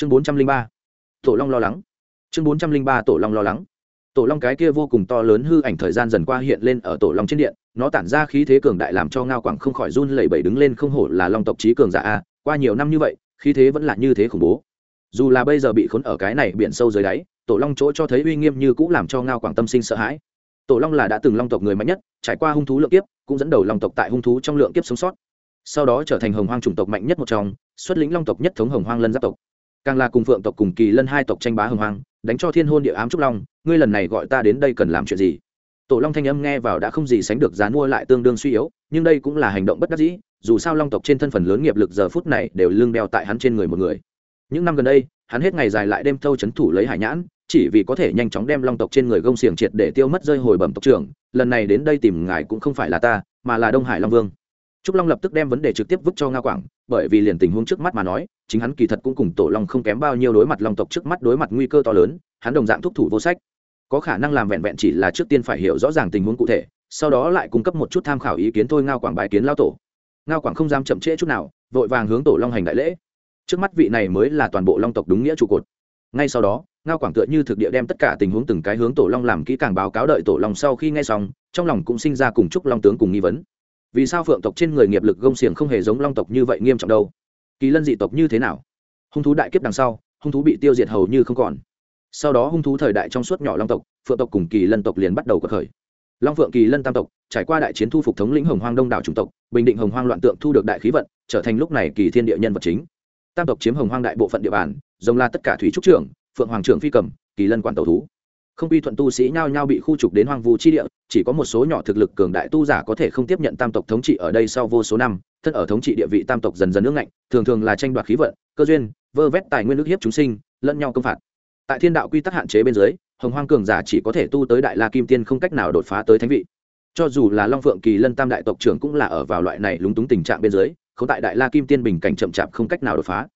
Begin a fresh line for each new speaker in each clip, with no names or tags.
chương bốn trăm linh ba, tổ long lo lắng. Chương bốn trăm linh ba, tổ long lo lắng. Tổ long cái kia vô cùng to lớn hư ảnh thời gian dần qua hiện lên ở tổ long trên điện, nó tản ra khí thế cường đại làm cho ngao quảng không khỏi run lẩy bẩy đứng lên không hổ là long tộc trí cường giả a, qua nhiều năm như vậy, khí thế vẫn là như thế khủng bố. Dù là bây giờ bị khốn ở cái này biển sâu dưới đáy, tổ long chỗ cho thấy uy nghiêm như cũng làm cho ngao quảng tâm sinh sợ hãi. Tổ long là đã từng long tộc người mạnh nhất, trải qua hung thú lượng kiếp, cũng dẫn đầu long tộc tại hung thú trong lượng kiếp sống sót. Sau đó trở thành hồng hoang chủng tộc mạnh nhất một trong, xuất lĩnh long tộc nhất thống hồng hoang lân giáp tộc càng là cùng phượng tộc cùng kỳ lân hai tộc tranh bá hồng hoang, đánh cho thiên hôn địa ám trúc long, ngươi lần này gọi ta đến đây cần làm chuyện gì? Tổ long thanh âm nghe vào đã không gì sánh được dán mua lại tương đương suy yếu, nhưng đây cũng là hành động bất đắc dĩ, dù sao long tộc trên thân phần lớn nghiệp lực giờ phút này đều lương đeo tại hắn trên người một người. Những năm gần đây, hắn hết ngày dài lại đêm thâu c h ấ n thủ lấy hải nhãn, chỉ vì có thể nhanh chóng đem long tộc trên người gông xiềng triệt để tiêu mất rơi hồi bẩm tộc trưởng, lần này đến đây tìm ngài cũng không phải là ta, mà là đông hải long vương trúc long lập tức đem vấn đề trực tiếp vứt cho nga quảng, bởi vì liền tình huống trước mắt mà nói, chính hắn kỳ thật cũng cùng tổ long không kém bao nhiêu đối mặt long tộc trước mắt đối mặt nguy cơ to lớn, hắn đồng dạng thúc thủ vô sách. Có khả năng làm vẹn vẹn chỉ là trước tiên phải hiểu rõ ràng tình huống cụ thể, sau đó lại cung cấp một chút tham khảo ý kiến thôi ngao quảng bái kiến lao tổ. Ngao quảng không dám chậm trễ chút nào, vội vàng hướng tổ long hành đại lễ. Trước mắt vị này mới là toàn bộ long tộc đúng nghĩa trụ cột. Ngay sau đó ngao quảng tựa như thực địa đem tất cả tình huống từng cái hướng tổ long làm kỹ càng báo cáo đợi tổ long sau khi nghe xong, trong lòng cũng sinh ra cùng chúc long tướng cùng nghi vấn vì sao phượng tộc trên người nghiệp lực gông xiềng không hề giống long tộc như vậy nghiêm trọng đâu? Kỳ lân dị tộc như thế nào? Hung thú đại kiếp đằng sau, hung thú bị tiêu diệt hầu như không còn. Sau đó hung thú thời đại trong suốt nhỏ long tộc, phượng tộc cùng kỳ lân tộc liền bắt đầu cuộc khởi. Long phượng kỳ lân tam tộc, trải qua đại chiến thu phục thống lĩnh hồng hoang đông đảo chủng tộc, bình định hồng hoang loạn tượng thu được đại khí vận, trở thành lúc này kỳ thiên địa nhân vật chính. Tam tộc chiếm hồng hoang đại bộ phận địa bàn, rồng la tất cả thủy trúc trưởng, phượng hoàng trưởng phi cầm, kỳ lân quản tàu thú. Không quy thuận tu sĩ nhao nhao bị khu trục đến hoang vu chi địa chỉ có một số nhỏ thực lực cường đại tu giả có thể không tiếp nhận tam tộc thống trị ở đây sau vô số năm, thân ở thống trị địa vị tam tộc dần dần nước ngạnh, thường thường là tranh đoạt khí vận, cơ duyên, vơ vét tài nguyên nước hiếp chúng sinh, lẫn nhau công phạt. Tại thiên đạo quy tắc hạn chế bên dưới, hồng hoang cường giả chỉ có thể tu tới đại la kim tiên không cách nào đột phá tới thánh vị. Cho dù là long phượng kỳ lân tam đại tộc trưởng cũng là ở vào loại này lúng túng tình trạng bên dưới, không tại đại la kim tiên bình cảnh chậm chạp không cách nào đột phá.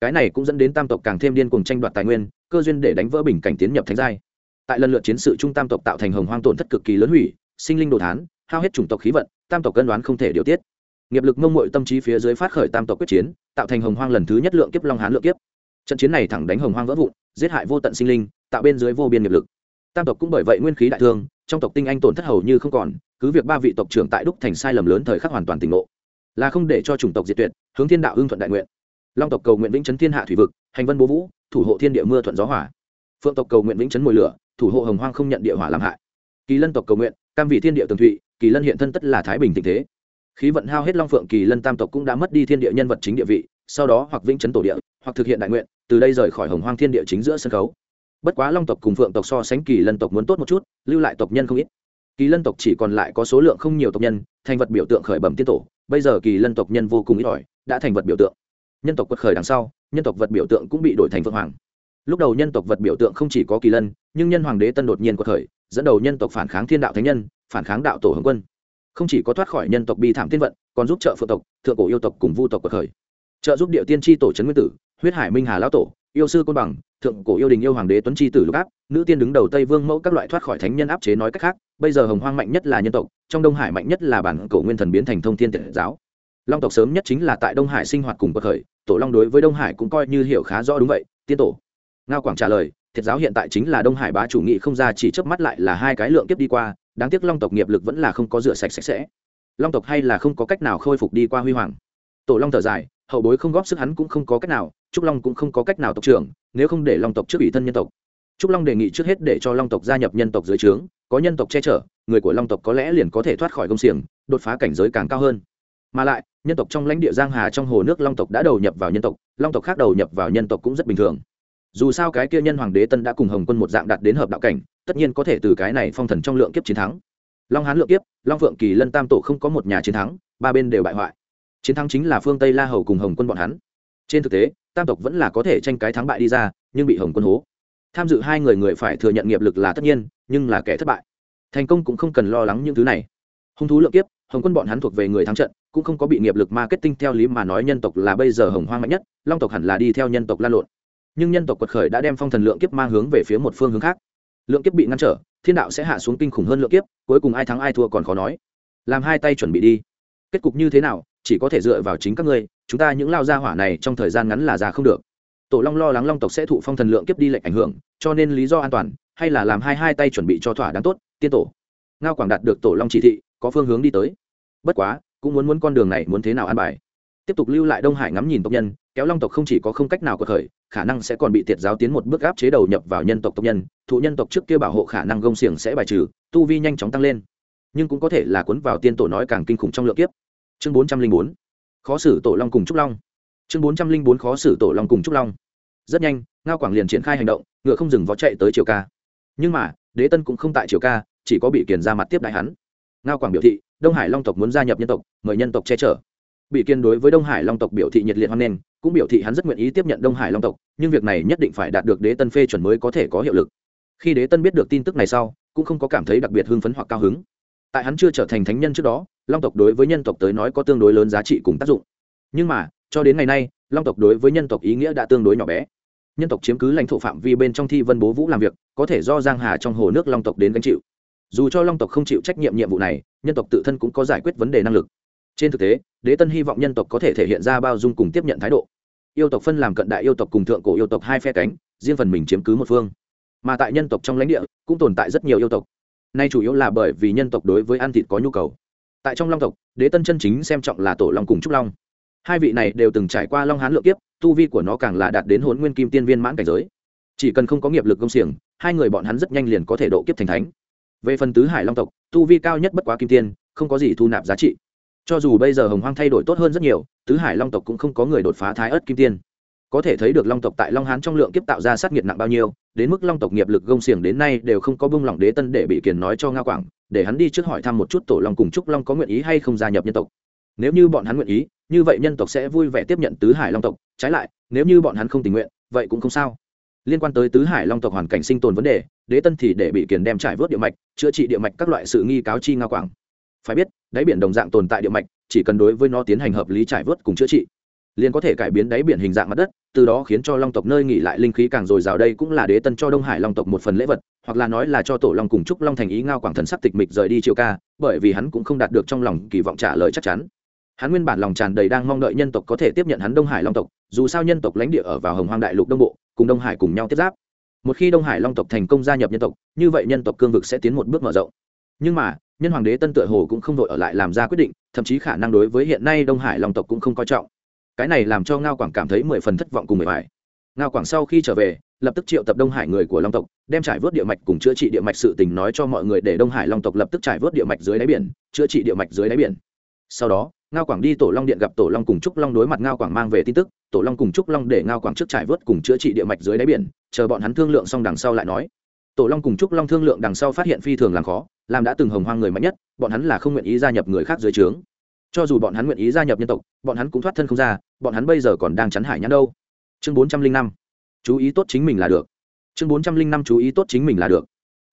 Cái này cũng dẫn đến tam tộc càng thêm điên cuồng tranh đoạt tài nguyên, cơ duyên để đánh vỡ bình cảnh tiến nhập thánh giai tại lần lượt chiến sự trung tam tộc tạo thành hồng hoang tổn thất cực kỳ lớn hủy, sinh linh đồ thán, hao hết chủng tộc khí vận, tam tộc cân đoán không thể điều tiết. Nghiệp lực mông mội tâm trí phía dưới phát khởi tam tộc quyết chiến, tạo thành hồng hoang lần thứ nhất lượng kiếp long hán lượng kiếp. Trận chiến này thẳng đánh hồng hoang vỡ vụn, giết hại vô tận sinh linh, tạo bên dưới vô biên nghiệp lực. Tam tộc cũng bởi vậy nguyên khí đại thương, trong tộc tinh anh tổn thất hầu như không còn, cứ việc ba vị tộc trưởng tại đúc thành sai lầm lớn thời khắc hoàn toàn tỉnh ngộ. Là không để cho chủng tộc diệt tuyệt, hướng thiên đạo hưng thuận đại nguyện. Long tộc cầu nguyện vĩnh chấn thiên hạ thủy vực, hành vân bố vũ, thủ hộ thiên địa mưa thuận gió hỏa phượng tộc cầu nguyện vĩnh chấn mồi lửa thủ hộ hồng hoang không nhận địa hỏa làm hại. Kỳ lân tộc cầu nguyện, cam vị thiên địa tường thụy, kỳ lân hiện thân tất là thái bình tình thế. Khí vận hao hết long phượng, kỳ lân tam tộc cũng đã mất đi thiên địa nhân vật chính địa vị, sau đó hoặc vĩnh chấn tổ địa, hoặc thực hiện đại nguyện, từ đây rời khỏi hồng hoang thiên địa chính giữa sân khấu. Bất quá long tộc cùng phượng tộc so sánh kỳ lân tộc muốn tốt một chút, lưu lại tộc nhân không ít. Kỳ lân tộc chỉ còn lại có số lượng không nhiều tộc nhân, thành vật biểu tượng khởi bẩm tiên tổ, bây giờ kỳ lân tộc nhân vô cùng ít ỏi, đã thành vật biểu tượng. Nhân tộc quật khởi đằng sau, nhân tộc vật biểu tượng cũng bị đổi thành phượng hoàng lúc đầu nhân tộc vật biểu tượng không chỉ có kỳ lân, nhưng nhân hoàng đế tân đột nhiên có thời, dẫn đầu nhân tộc phản kháng thiên đạo thánh nhân, phản kháng đạo tổ hồng quân. Không chỉ có thoát khỏi nhân tộc bi thảm tiên vận, còn giúp trợ phượng tộc, thượng cổ yêu tộc cùng vu tộc quật khởi. Trợ giúp địa tiên tri tổ trấn nguyên tử, huyết hải minh hà lão tổ, yêu sư côn bằng, thượng cổ yêu đình yêu hoàng đế tuấn chi tử lục áp, nữ tiên đứng đầu tây vương mẫu các loại thoát khỏi thánh nhân áp chế nói cách khác, bây giờ hồng hoang mạnh nhất là nhân tộc, trong đông hải mạnh nhất là bản cổ nguyên thần biến thành thông thiên tiện giáo. Long tộc sớm nhất chính là tại đông hải sinh hoạt cùng bậc khởi, tổ long đối với đông hải cũng coi như hiểu khá rõ đúng vậy, tiên tổ ngao quảng trả lời, thiệt giáo hiện tại chính là đông hải bá chủ nghị không ra, chỉ chớp mắt lại là hai cái lượng kiếp đi qua, đáng tiếc long tộc nghiệp lực vẫn là không có rửa sạch sạch sẽ. Long tộc hay là không có cách nào khôi phục đi qua huy hoàng. Tổ long thở dài, hậu bối không góp sức hắn cũng không có cách nào, trúc long cũng không có cách nào tộc trưởng, nếu không để long tộc trước ủy thân nhân tộc. Trúc long đề nghị trước hết để cho long tộc gia nhập nhân tộc dưới trướng, có nhân tộc che chở, người của long tộc có lẽ liền có thể thoát khỏi công xiềng, đột phá cảnh giới càng cao hơn. Mà lại, nhân tộc trong lãnh địa giang hà trong hồ nước long tộc đã đầu nhập vào nhân tộc, long tộc khác đầu nhập vào nhân tộc cũng rất bình thường dù sao cái kia nhân hoàng đế tân đã cùng hồng quân một dạng đạt đến hợp đạo cảnh, tất nhiên có thể từ cái này phong thần trong lượng kiếp chiến thắng. Long hán lượng kiếp, long phượng kỳ lân tam tổ không có một nhà chiến thắng, ba bên đều bại hoại. Chiến thắng chính là phương tây la hầu cùng hồng quân bọn hắn. Trên thực tế, tam tộc vẫn là có thể tranh cái thắng bại đi ra, nhưng bị hồng quân hố. Tham dự hai người người phải thừa nhận nghiệp lực là tất nhiên, nhưng là kẻ thất bại. Thành công cũng không cần lo lắng những thứ này. Hung thú lượng kiếp, hồng quân bọn hắn thuộc về người thắng trận, cũng không có bị nghiệp lực marketing theo lý mà nói nhân tộc là bây giờ hồng hoang mạnh nhất, long tộc hẳn là đi theo nhân tộc lan lộn nhưng nhân tộc quật khởi đã đem phong thần lượng kiếp mang hướng về phía một phương hướng khác. Lượng kiếp bị ngăn trở, thiên đạo sẽ hạ xuống kinh khủng hơn lượng kiếp, cuối cùng ai thắng ai thua còn khó nói. Làm hai tay chuẩn bị đi. Kết cục như thế nào, chỉ có thể dựa vào chính các ngươi, chúng ta những lao gia hỏa này trong thời gian ngắn là ra không được. Tổ long lo lắng long tộc sẽ thụ phong thần lượng kiếp đi lệnh ảnh hưởng, cho nên lý do an toàn, hay là làm hai hai tay chuẩn bị cho thỏa đáng tốt, tiên tổ. Ngao quảng đạt được tổ long chỉ thị, có phương hướng đi tới. Bất quá, cũng muốn muốn con đường này muốn thế nào an bài. Tiếp tục lưu lại đông hải ngắm nhìn tộc nhân kéo long tộc không chỉ có không cách nào có khởi, khả năng sẽ còn bị tiệt giáo tiến một bước áp chế đầu nhập vào nhân tộc tộc nhân, thụ nhân tộc trước kia bảo hộ khả năng gông xiềng sẽ bài trừ, tu vi nhanh chóng tăng lên. Nhưng cũng có thể là cuốn vào tiên tổ nói càng kinh khủng trong lượng kiếp. Chương bốn trăm linh bốn, khó xử tổ long cùng trúc long. Chương bốn trăm linh bốn, khó xử tổ long cùng trúc long. Rất nhanh, ngao quảng liền triển khai hành động, ngựa không dừng vó chạy tới triều ca. Nhưng mà, đế tân cũng không tại triều ca, chỉ có bị kiền ra mặt tiếp đại hắn. Ngao quảng biểu thị, đông hải long tộc muốn gia nhập nhân tộc, mời nhân tộc che chở bị kiên đối với đông hải long tộc biểu thị nhiệt liệt hoan nghênh, cũng biểu thị hắn rất nguyện ý tiếp nhận đông hải long tộc, nhưng việc này nhất định phải đạt được đế tân phê chuẩn mới có thể có hiệu lực. Khi đế tân biết được tin tức này sau, cũng không có cảm thấy đặc biệt hưng phấn hoặc cao hứng. Tại hắn chưa trở thành thánh nhân trước đó, long tộc đối với nhân tộc tới nói có tương đối lớn giá trị cùng tác dụng. Nhưng mà, cho đến ngày nay, long tộc đối với nhân tộc ý nghĩa đã tương đối nhỏ bé. Nhân tộc chiếm cứ lãnh thổ phạm vi bên trong thi vân bố vũ làm việc, có thể do giang hà trong hồ nước long tộc đến gánh chịu. Dù cho long tộc không chịu trách nhiệm nhiệm vụ này, nhân tộc tự thân cũng có giải quyết vấn đề năng lực trên thực tế, đế tân hy vọng nhân tộc có thể thể hiện ra bao dung cùng tiếp nhận thái độ. Yêu tộc phân làm cận đại yêu tộc cùng thượng cổ yêu tộc hai phe cánh, riêng phần mình chiếm cứ một phương. Mà tại nhân tộc trong lãnh địa, cũng tồn tại rất nhiều yêu tộc. Nay chủ yếu là bởi vì nhân tộc đối với ăn thịt có nhu cầu. Tại trong long tộc, đế tân chân chính xem trọng là tổ long cùng trúc long. Hai vị này đều từng trải qua long hán lượng kiếp, tu vi của nó càng là đạt đến hôn nguyên kim tiên viên mãn cảnh giới. Chỉ cần không có nghiệp lực công xiềng, hai người bọn hắn rất nhanh liền có thể độ kiếp thành thánh. Về phần tứ hải long tộc, tu vi cao nhất bất quá kim tiên, không có gì thu nạp giá trị cho dù bây giờ hồng hoang thay đổi tốt hơn rất nhiều, tứ hải long tộc cũng không có người đột phá thái ớt kim tiên. Có thể thấy được long tộc tại long hán trong lượng kiếp tạo ra sát nghiệt nặng bao nhiêu, đến mức long tộc nghiệp lực gông xiềng đến nay đều không có bung lỏng đế tân để bị kiền nói cho nga quảng, để hắn đi trước hỏi thăm một chút tổ long cùng trúc long có nguyện ý hay không gia nhập nhân tộc. Nếu như bọn hắn nguyện ý, như vậy nhân tộc sẽ vui vẻ tiếp nhận tứ hải long tộc. Trái lại, nếu như bọn hắn không tình nguyện, vậy cũng không sao. Liên quan tới tứ hải long tộc hoàn cảnh sinh tồn vấn đề, đế tân thì để bị kiền đem trải vớt địa mạch, chữa trị địa mạch các loại sự nghi cáo chi nga quảng phải biết, đáy biển đồng dạng tồn tại địa mạch, chỉ cần đối với nó tiến hành hợp lý trải vớt cùng chữa trị, liền có thể cải biến đáy biển hình dạng mặt đất, từ đó khiến cho long tộc nơi nghỉ lại linh khí càng dồi dào đây cũng là đế tân cho đông hải long tộc một phần lễ vật, hoặc là nói là cho tổ long cùng chúc long thành ý ngao quảng thần sắc tịch mịch rời đi chiều ca, bởi vì hắn cũng không đạt được trong lòng kỳ vọng trả lời chắc chắn. Hắn nguyên bản lòng tràn đầy đang mong đợi nhân tộc có thể tiếp nhận hắn đông hải long tộc, dù sao nhân tộc lãnh địa ở vào hồng hoang đại lục đông bộ, cùng đông hải cùng nhau tiếp giáp. Một khi đông hải long tộc thành công gia nhập nhân tộc, như vậy nhân tộc cương vực sẽ tiến một bước mở rộng. Nhưng mà nhân hoàng đế tân tựa hồ cũng không đội ở lại làm ra quyết định, thậm chí khả năng đối với hiện nay đông hải long tộc cũng không coi trọng. Cái này làm cho ngao quảng cảm thấy mười phần thất vọng cùng mười bài ngao quảng sau khi trở về, lập tức triệu tập đông hải người của long tộc, đem trải vớt địa mạch cùng chữa trị địa mạch sự tình nói cho mọi người để đông hải long tộc lập tức trải vớt địa mạch dưới đáy biển, chữa trị địa mạch dưới đáy biển. Sau đó, ngao quảng đi tổ long điện gặp tổ long cùng trúc long đối mặt ngao quảng mang về tin tức, tổ long cùng trúc long để ngao quảng trước trải vớt cùng chữa trị địa mạch dưới đáy biển, chờ bọn hắn thương lượng xong đằng sau lại nói. Tổ long cùng trúc long thương lượng đằng sau phát hiện phi thường làm khó làm đã từng hồng hoang người mạnh nhất, bọn hắn là không nguyện ý gia nhập người khác dưới trướng. Cho dù bọn hắn nguyện ý gia nhập nhân tộc, bọn hắn cũng thoát thân không ra, bọn hắn bây giờ còn đang chắn hải nhãn đâu. Chương bốn trăm linh năm, chú ý tốt chính mình là được. Chương bốn trăm linh năm, chú ý tốt chính mình là được.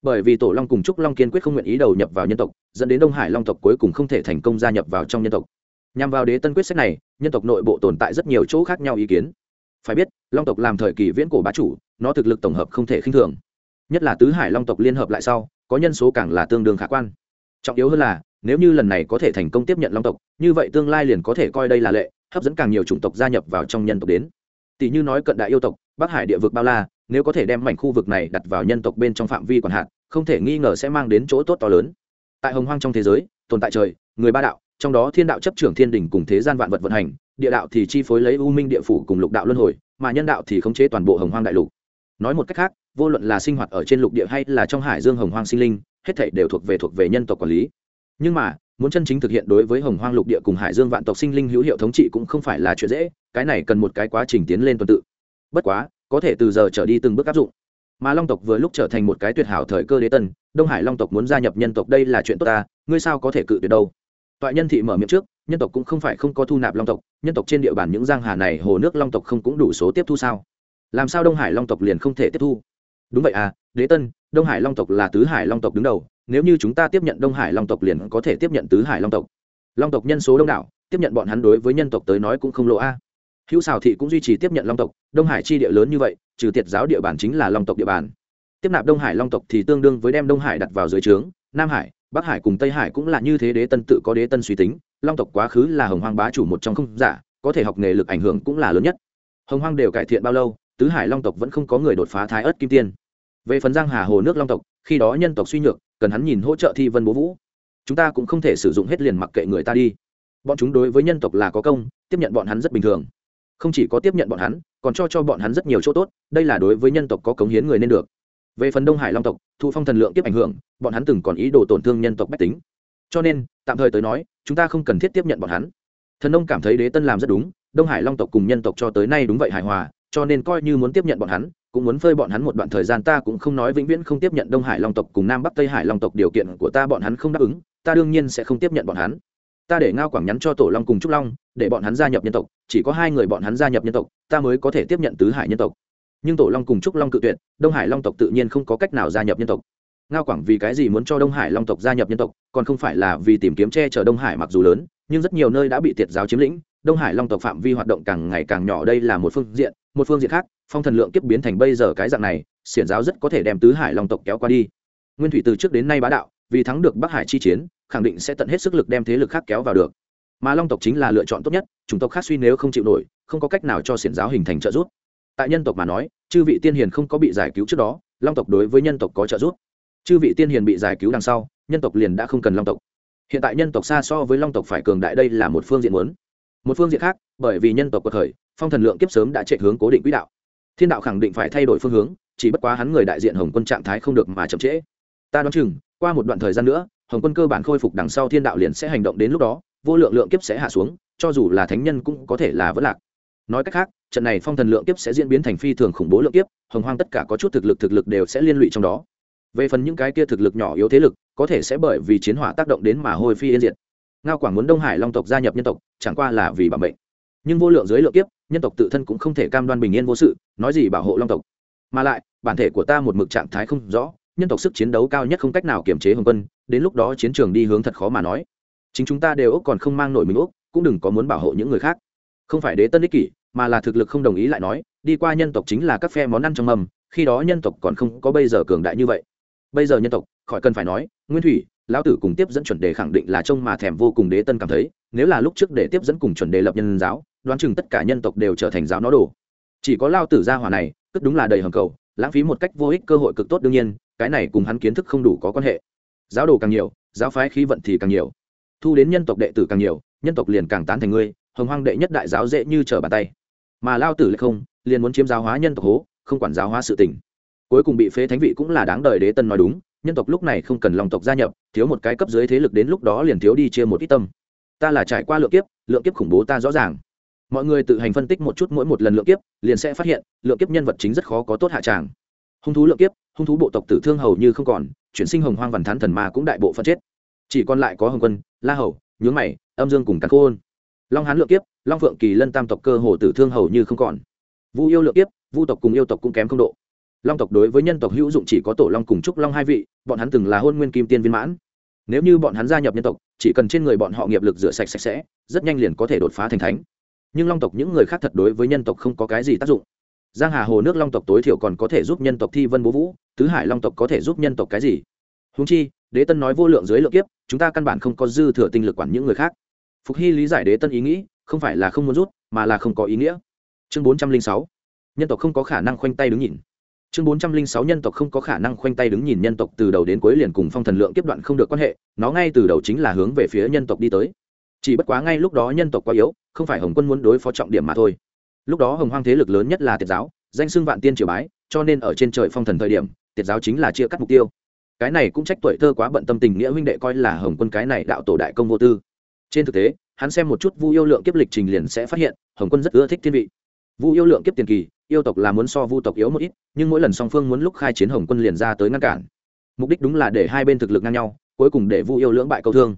Bởi vì tổ long cùng trúc long kiên quyết không nguyện ý đầu nhập vào nhân tộc, dẫn đến đông hải long tộc cuối cùng không thể thành công gia nhập vào trong nhân tộc. Nhằm vào đế tân quyết sách này, nhân tộc nội bộ tồn tại rất nhiều chỗ khác nhau ý kiến. Phải biết, long tộc làm thời kỳ viễn cổ bá chủ, nó thực lực tổng hợp không thể khinh thường. Nhất là tứ hải long tộc liên hợp lại sau có nhân số càng là tương đương khả quan. Trọng yếu hơn là, nếu như lần này có thể thành công tiếp nhận long tộc, như vậy tương lai liền có thể coi đây là lệ, hấp dẫn càng nhiều chủng tộc gia nhập vào trong nhân tộc đến. Tỷ như nói cận đại yêu tộc, bắc hải địa vực bao la, nếu có thể đem mảnh khu vực này đặt vào nhân tộc bên trong phạm vi còn hạn, không thể nghi ngờ sẽ mang đến chỗ tốt to lớn. Tại hồng hoang trong thế giới, tồn tại trời, người ba đạo, trong đó thiên đạo chấp trưởng thiên đình cùng thế gian vạn vật vận hành, địa đạo thì chi phối lấy u minh địa phủ cùng lục đạo luân hồi, mà nhân đạo thì khống chế toàn bộ hồng hoang đại lục nói một cách khác, vô luận là sinh hoạt ở trên lục địa hay là trong hải dương hồng hoang sinh linh, hết thảy đều thuộc về thuộc về nhân tộc quản lý. Nhưng mà, muốn chân chính thực hiện đối với hồng hoang lục địa cùng hải dương vạn tộc sinh linh hữu hiệu thống trị cũng không phải là chuyện dễ, cái này cần một cái quá trình tiến lên tuần tự. Bất quá, có thể từ giờ trở đi từng bước áp dụng. Mà long tộc vừa lúc trở thành một cái tuyệt hảo thời cơ đế tân đông hải long tộc muốn gia nhập nhân tộc đây là chuyện tốt ta, ngươi sao có thể cự tuyệt đâu? Toại nhân thị mở miệng trước, nhân tộc cũng không phải không có thu nạp long tộc, nhân tộc trên địa bàn những giang hà này hồ nước long tộc không cũng đủ số tiếp thu sao? Làm sao đông hải long tộc liền không thể tiếp thu? Đúng vậy à đế tân, đông hải long tộc là tứ hải long tộc đứng đầu, nếu như chúng ta tiếp nhận đông hải long tộc liền có thể tiếp nhận tứ hải long tộc. Long tộc nhân số đông đảo, tiếp nhận bọn hắn đối với nhân tộc tới nói cũng không lộ a. Hữu xào thị cũng duy trì tiếp nhận long tộc, đông hải chi địa lớn như vậy, trừ tiệt giáo địa bàn chính là long tộc địa bàn. Tiếp nạp đông hải long tộc thì tương đương với đem đông hải đặt vào dưới trướng, nam hải, bắc hải cùng tây hải cũng là như thế đế tân tự có đế tân suy tính, long tộc quá khứ là hồng hoang bá chủ một trong không giả, có thể học nghề lực ảnh hưởng cũng là lớn nhất. Hồng hoang đều cải thiện bao lâu tứ hải long tộc vẫn không có người đột phá thái ớt kim tiên. Về phần giang hà hồ nước long tộc, khi đó nhân tộc suy nhược, cần hắn nhìn hỗ trợ thi vân bố vũ. Chúng ta cũng không thể sử dụng hết liền mặc kệ người ta đi. Bọn chúng đối với nhân tộc là có công, tiếp nhận bọn hắn rất bình thường. Không chỉ có tiếp nhận bọn hắn, còn cho cho bọn hắn rất nhiều chỗ tốt, đây là đối với nhân tộc có cống hiến người nên được. Về phần đông hải long tộc, thu phong thần lượng tiếp ảnh hưởng, bọn hắn từng còn ý đồ tổn thương nhân tộc bách tính. Cho nên, tạm thời tới nói, chúng ta không cần thiết tiếp nhận bọn hắn. Thần ông cảm thấy đế tân làm rất đúng, đông hải long tộc cùng nhân tộc cho tới nay đúng vậy hài hòa cho nên coi như muốn tiếp nhận bọn hắn, cũng muốn phơi bọn hắn một đoạn thời gian, ta cũng không nói vĩnh viễn không tiếp nhận đông hải long tộc cùng nam bắc tây hải long tộc điều kiện của ta, bọn hắn không đáp ứng, ta đương nhiên sẽ không tiếp nhận bọn hắn. Ta để ngao quảng nhắn cho tổ long cùng trúc long, để bọn hắn gia nhập nhân tộc, chỉ có hai người bọn hắn gia nhập nhân tộc, ta mới có thể tiếp nhận tứ hải nhân tộc. Nhưng tổ long cùng trúc long cự tuyệt, đông hải long tộc tự nhiên không có cách nào gia nhập nhân tộc. Ngao quảng vì cái gì muốn cho đông hải long tộc gia nhập nhân tộc, còn không phải là vì tìm kiếm che chở đông hải mặc dù lớn, nhưng rất nhiều nơi đã bị tiệt giáo chiếm lĩnh, đông hải long tộc phạm vi hoạt động càng ngày càng nhỏ, đây là một phương diện một phương diện khác, phong thần lượng kiếp biến thành bây giờ cái dạng này, xiển giáo rất có thể đem tứ hải long tộc kéo qua đi. Nguyên thủy từ trước đến nay bá đạo, vì thắng được bắc hải chi chiến, khẳng định sẽ tận hết sức lực đem thế lực khác kéo vào được. Mà long tộc chính là lựa chọn tốt nhất, chủng tộc khác suy nếu không chịu nổi, không có cách nào cho xiển giáo hình thành trợ giúp. Tại nhân tộc mà nói, chư vị tiên hiền không có bị giải cứu trước đó, long tộc đối với nhân tộc có trợ giúp. Chư vị tiên hiền bị giải cứu đằng sau, nhân tộc liền đã không cần long tộc. Hiện tại nhân tộc xa so với long tộc phải cường đại đây là một phương diện muốn. Một phương diện khác, bởi vì nhân tộc của thời phong thần lượng kiếp sớm đã chạy hướng cố định quỹ đạo. Thiên đạo khẳng định phải thay đổi phương hướng, chỉ bất quá hắn người đại diện hồng quân trạng thái không được mà chậm trễ. Ta đoán chừng, qua một đoạn thời gian nữa, hồng quân cơ bản khôi phục đằng sau thiên đạo liền sẽ hành động đến lúc đó, vô lượng lượng kiếp sẽ hạ xuống, cho dù là thánh nhân cũng có thể là vỡ lạc. Nói cách khác, trận này phong thần lượng kiếp sẽ diễn biến thành phi thường khủng bố lượng kiếp, hồng hoang tất cả có chút thực lực thực lực đều sẽ liên lụy trong đó. Về phần những cái kia thực lực nhỏ yếu thế lực, có thể sẽ bởi vì chiến hỏa tác động đến mà hôi phi yên diệt. Ngao quảng muốn đông hải long tộc gia nhập nhân tộc, chẳng qua là vì bảo mệnh. Nhưng vô lượng dưới lượng kiếp nhân tộc tự thân cũng không thể cam đoan bình yên vô sự, nói gì bảo hộ long tộc. Mà lại, bản thể của ta một mực trạng thái không rõ, nhân tộc sức chiến đấu cao nhất không cách nào kiềm chế hồng quân, đến lúc đó chiến trường đi hướng thật khó mà nói. Chính chúng ta đều úc còn không mang nổi mình úc, cũng đừng có muốn bảo hộ những người khác. Không phải đế tân ích kỷ, mà là thực lực không đồng ý lại nói, đi qua nhân tộc chính là các phe món ăn trong mầm, khi đó nhân tộc còn không có bây giờ cường đại như vậy. Bây giờ nhân tộc, khỏi cần phải nói, nguyên thủy, lão tử cùng tiếp dẫn chuẩn đề khẳng định là trông mà thèm vô cùng đế tân cảm thấy, nếu là lúc trước để tiếp dẫn cùng chuẩn đề lập nhân giáo đoán chừng tất cả nhân tộc đều trở thành giáo nó đồ. Chỉ có lao tử gia hỏa này, cất đúng là đầy hầm cầu, lãng phí một cách vô ích cơ hội cực tốt đương nhiên, cái này cùng hắn kiến thức không đủ có quan hệ. Giáo đồ càng nhiều, giáo phái khí vận thì càng nhiều. Thu đến nhân tộc đệ tử càng nhiều, nhân tộc liền càng tán thành ngươi, hồng hoang đệ nhất đại giáo dễ như trở bàn tay. Mà lao tử lại không, liền muốn chiếm giáo hóa nhân tộc hố, không quản giáo hóa sự tình. Cuối cùng bị phế thánh vị cũng là đáng đời đế tân nói đúng, nhân tộc lúc này không cần lòng tộc gia nhập, thiếu một cái cấp dưới thế lực đến lúc đó liền thiếu đi chia một ít tâm. Ta là trải qua lượng kiếp lượng kiếp khủng bố ta rõ ràng mọi người tự hành phân tích một chút mỗi một lần lượng kiếp, liền sẽ phát hiện, lượng kiếp nhân vật chính rất khó có tốt hạ tràng. Hung thú lượng kiếp, hung thú bộ tộc tử thương hầu như không còn, chuyển sinh hồng hoang vằn thán thần ma cũng đại bộ phân chết. Chỉ còn lại có hồng quân, la hầu, nhướng mày, âm dương cùng cắn khôn. Long hán lượng kiếp, long phượng kỳ lân tam tộc cơ hồ tử thương hầu như không còn. Vu yêu lượng kiếp, vu tộc cùng yêu tộc cũng kém không độ. Long tộc đối với nhân tộc hữu dụng chỉ có tổ long cùng trúc long hai vị, bọn hắn từng là hôn nguyên kim tiên viên mãn. Nếu như bọn hắn gia nhập nhân tộc, chỉ cần trên người bọn họ nghiệp lực rửa sạch sạch sẽ, rất nhanh liền có thể đột phá thành thánh nhưng long tộc những người khác thật đối với nhân tộc không có cái gì tác dụng. Giang hà hồ nước long tộc tối thiểu còn có thể giúp nhân tộc thi vân bố vũ, tứ hải long tộc có thể giúp nhân tộc cái gì? Húng chi, đế tân nói vô lượng dưới lượng kiếp, chúng ta căn bản không có dư thừa tinh lực quản những người khác. Phục hy lý giải đế tân ý nghĩ, không phải là không muốn rút, mà là không có ý nghĩa. Chương bốn trăm linh sáu. Nhân tộc không có khả năng khoanh tay đứng nhìn. Chương bốn trăm linh sáu, nhân tộc không có khả năng khoanh tay đứng nhìn nhân tộc từ đầu đến cuối liền cùng phong thần lượng kiếp đoạn không được quan hệ, nó ngay từ đầu chính là hướng về phía nhân tộc đi tới chỉ bất quá ngay lúc đó nhân tộc quá yếu, không phải hồng quân muốn đối phó trọng điểm mà thôi. Lúc đó hồng hoang thế lực lớn nhất là tiệt giáo, danh xưng vạn tiên triều bái, cho nên ở trên trời phong thần thời điểm, tiệt giáo chính là chia cắt mục tiêu. Cái này cũng trách tuổi thơ quá bận tâm tình nghĩa huynh đệ coi là hồng quân cái này đạo tổ đại công vô tư. Trên thực tế, hắn xem một chút vu yêu lượng kiếp lịch trình liền sẽ phát hiện, hồng quân rất ưa thích thiên vị. Vu yêu lượng kiếp tiền kỳ, yêu tộc là muốn so vu tộc yếu một ít, nhưng mỗi lần song phương muốn lúc khai chiến hồng quân liền ra tới ngăn cản. Mục đích đúng là để hai bên thực lực ngang nhau, cuối cùng để vu yêu lưỡng bại câu thương.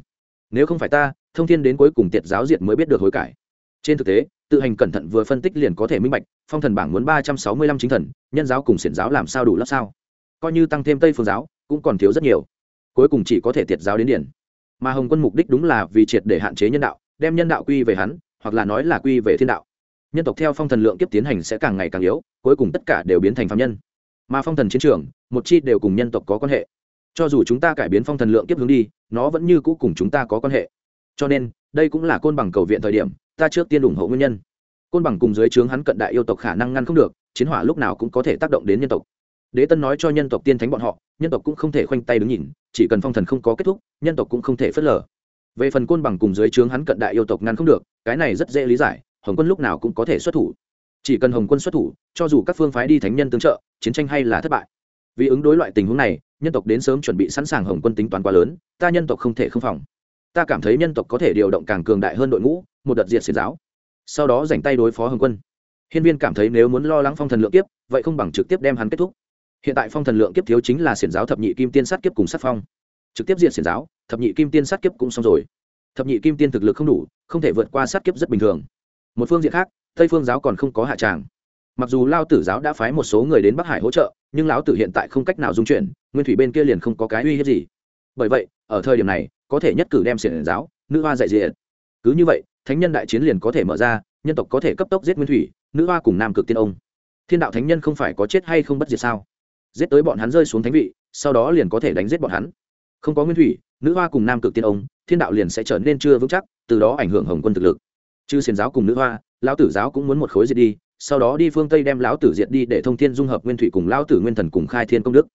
Nếu không phải ta thông thiên đến cuối cùng tiệt giáo diệt mới biết được hối cải. Trên thực tế, tự hành cẩn thận vừa phân tích liền có thể minh bạch, phong thần bảng muốn ba trăm sáu mươi lăm chính thần, nhân giáo cùng xiển giáo làm sao đủ lớp sao? Coi như tăng thêm tây phương giáo, cũng còn thiếu rất nhiều. Cuối cùng chỉ có thể tiệt giáo đến điển. Mà hồng quân mục đích đúng là vì triệt để hạn chế nhân đạo, đem nhân đạo quy về hắn, hoặc là nói là quy về thiên đạo. Nhân tộc theo phong thần lượng kiếp tiến hành sẽ càng ngày càng yếu, cuối cùng tất cả đều biến thành phạm nhân. Mà phong thần chiến trường, một chi đều cùng nhân tộc có quan hệ. Cho dù chúng ta cải biến phong thần lượng kiếp hướng đi, nó vẫn như cũ cùng chúng ta có quan hệ cho nên, đây cũng là côn bằng cầu viện thời điểm, ta trước tiên ủng hộ nguyên nhân. Côn bằng cùng dưới trướng hắn cận đại yêu tộc khả năng ngăn không được, chiến hỏa lúc nào cũng có thể tác động đến nhân tộc. Đế tân nói cho nhân tộc tiên thánh bọn họ, nhân tộc cũng không thể khoanh tay đứng nhìn, chỉ cần phong thần không có kết thúc, nhân tộc cũng không thể phớt lờ. Về phần côn bằng cùng dưới trướng hắn cận đại yêu tộc ngăn không được, cái này rất dễ lý giải, hồng quân lúc nào cũng có thể xuất thủ. Chỉ cần hồng quân xuất thủ, cho dù các phương phái đi thánh nhân tương trợ, chiến tranh hay là thất bại. Vì ứng đối loại tình huống này, nhân tộc đến sớm chuẩn bị sẵn sàng hồng quân tính toán quá lớn, ta nhân tộc không thể không phòng ta cảm thấy nhân tộc có thể điều động càng cường đại hơn đội ngũ, một đợt diệt xiển giáo. Sau đó dành tay đối phó hồng quân. Hiên viên cảm thấy nếu muốn lo lắng phong thần lượng kiếp, vậy không bằng trực tiếp đem hắn kết thúc. Hiện tại phong thần lượng kiếp thiếu chính là xiển giáo thập nhị kim tiên sát kiếp cùng sát phong. Trực tiếp diện xiển giáo, thập nhị kim tiên sát kiếp cũng xong rồi. Thập nhị kim tiên thực lực không đủ, không thể vượt qua sát kiếp rất bình thường. Một phương diện khác, tây phương giáo còn không có hạ tràng. Mặc dù lao tử giáo đã phái một số người đến bắc hải hỗ trợ, nhưng lão tử hiện tại không cách nào dung chuyển, nguyên thủy bên kia liền không có cái uy hiếp gì. Bởi vậy, ở thời điểm này có thể nhất cử đem xiển giáo, nữ hoa dạy diện cứ như vậy, thánh nhân đại chiến liền có thể mở ra, nhân tộc có thể cấp tốc giết nguyên thủy, nữ hoa cùng nam cực tiên ông. Thiên đạo thánh nhân không phải có chết hay không bất diệt sao? Giết tới bọn hắn rơi xuống thánh vị, sau đó liền có thể đánh giết bọn hắn. Không có nguyên thủy, nữ hoa cùng nam cực tiên ông, thiên đạo liền sẽ trở nên chưa vững chắc, từ đó ảnh hưởng hồng quân thực lực. Chư xiền giáo cùng nữ hoa, lão tử giáo cũng muốn một khối diệt đi, sau đó đi phương tây đem lão tử diệt đi để thông thiên dung hợp nguyên thủy cùng lão tử nguyên thần cùng khai thiên công đức.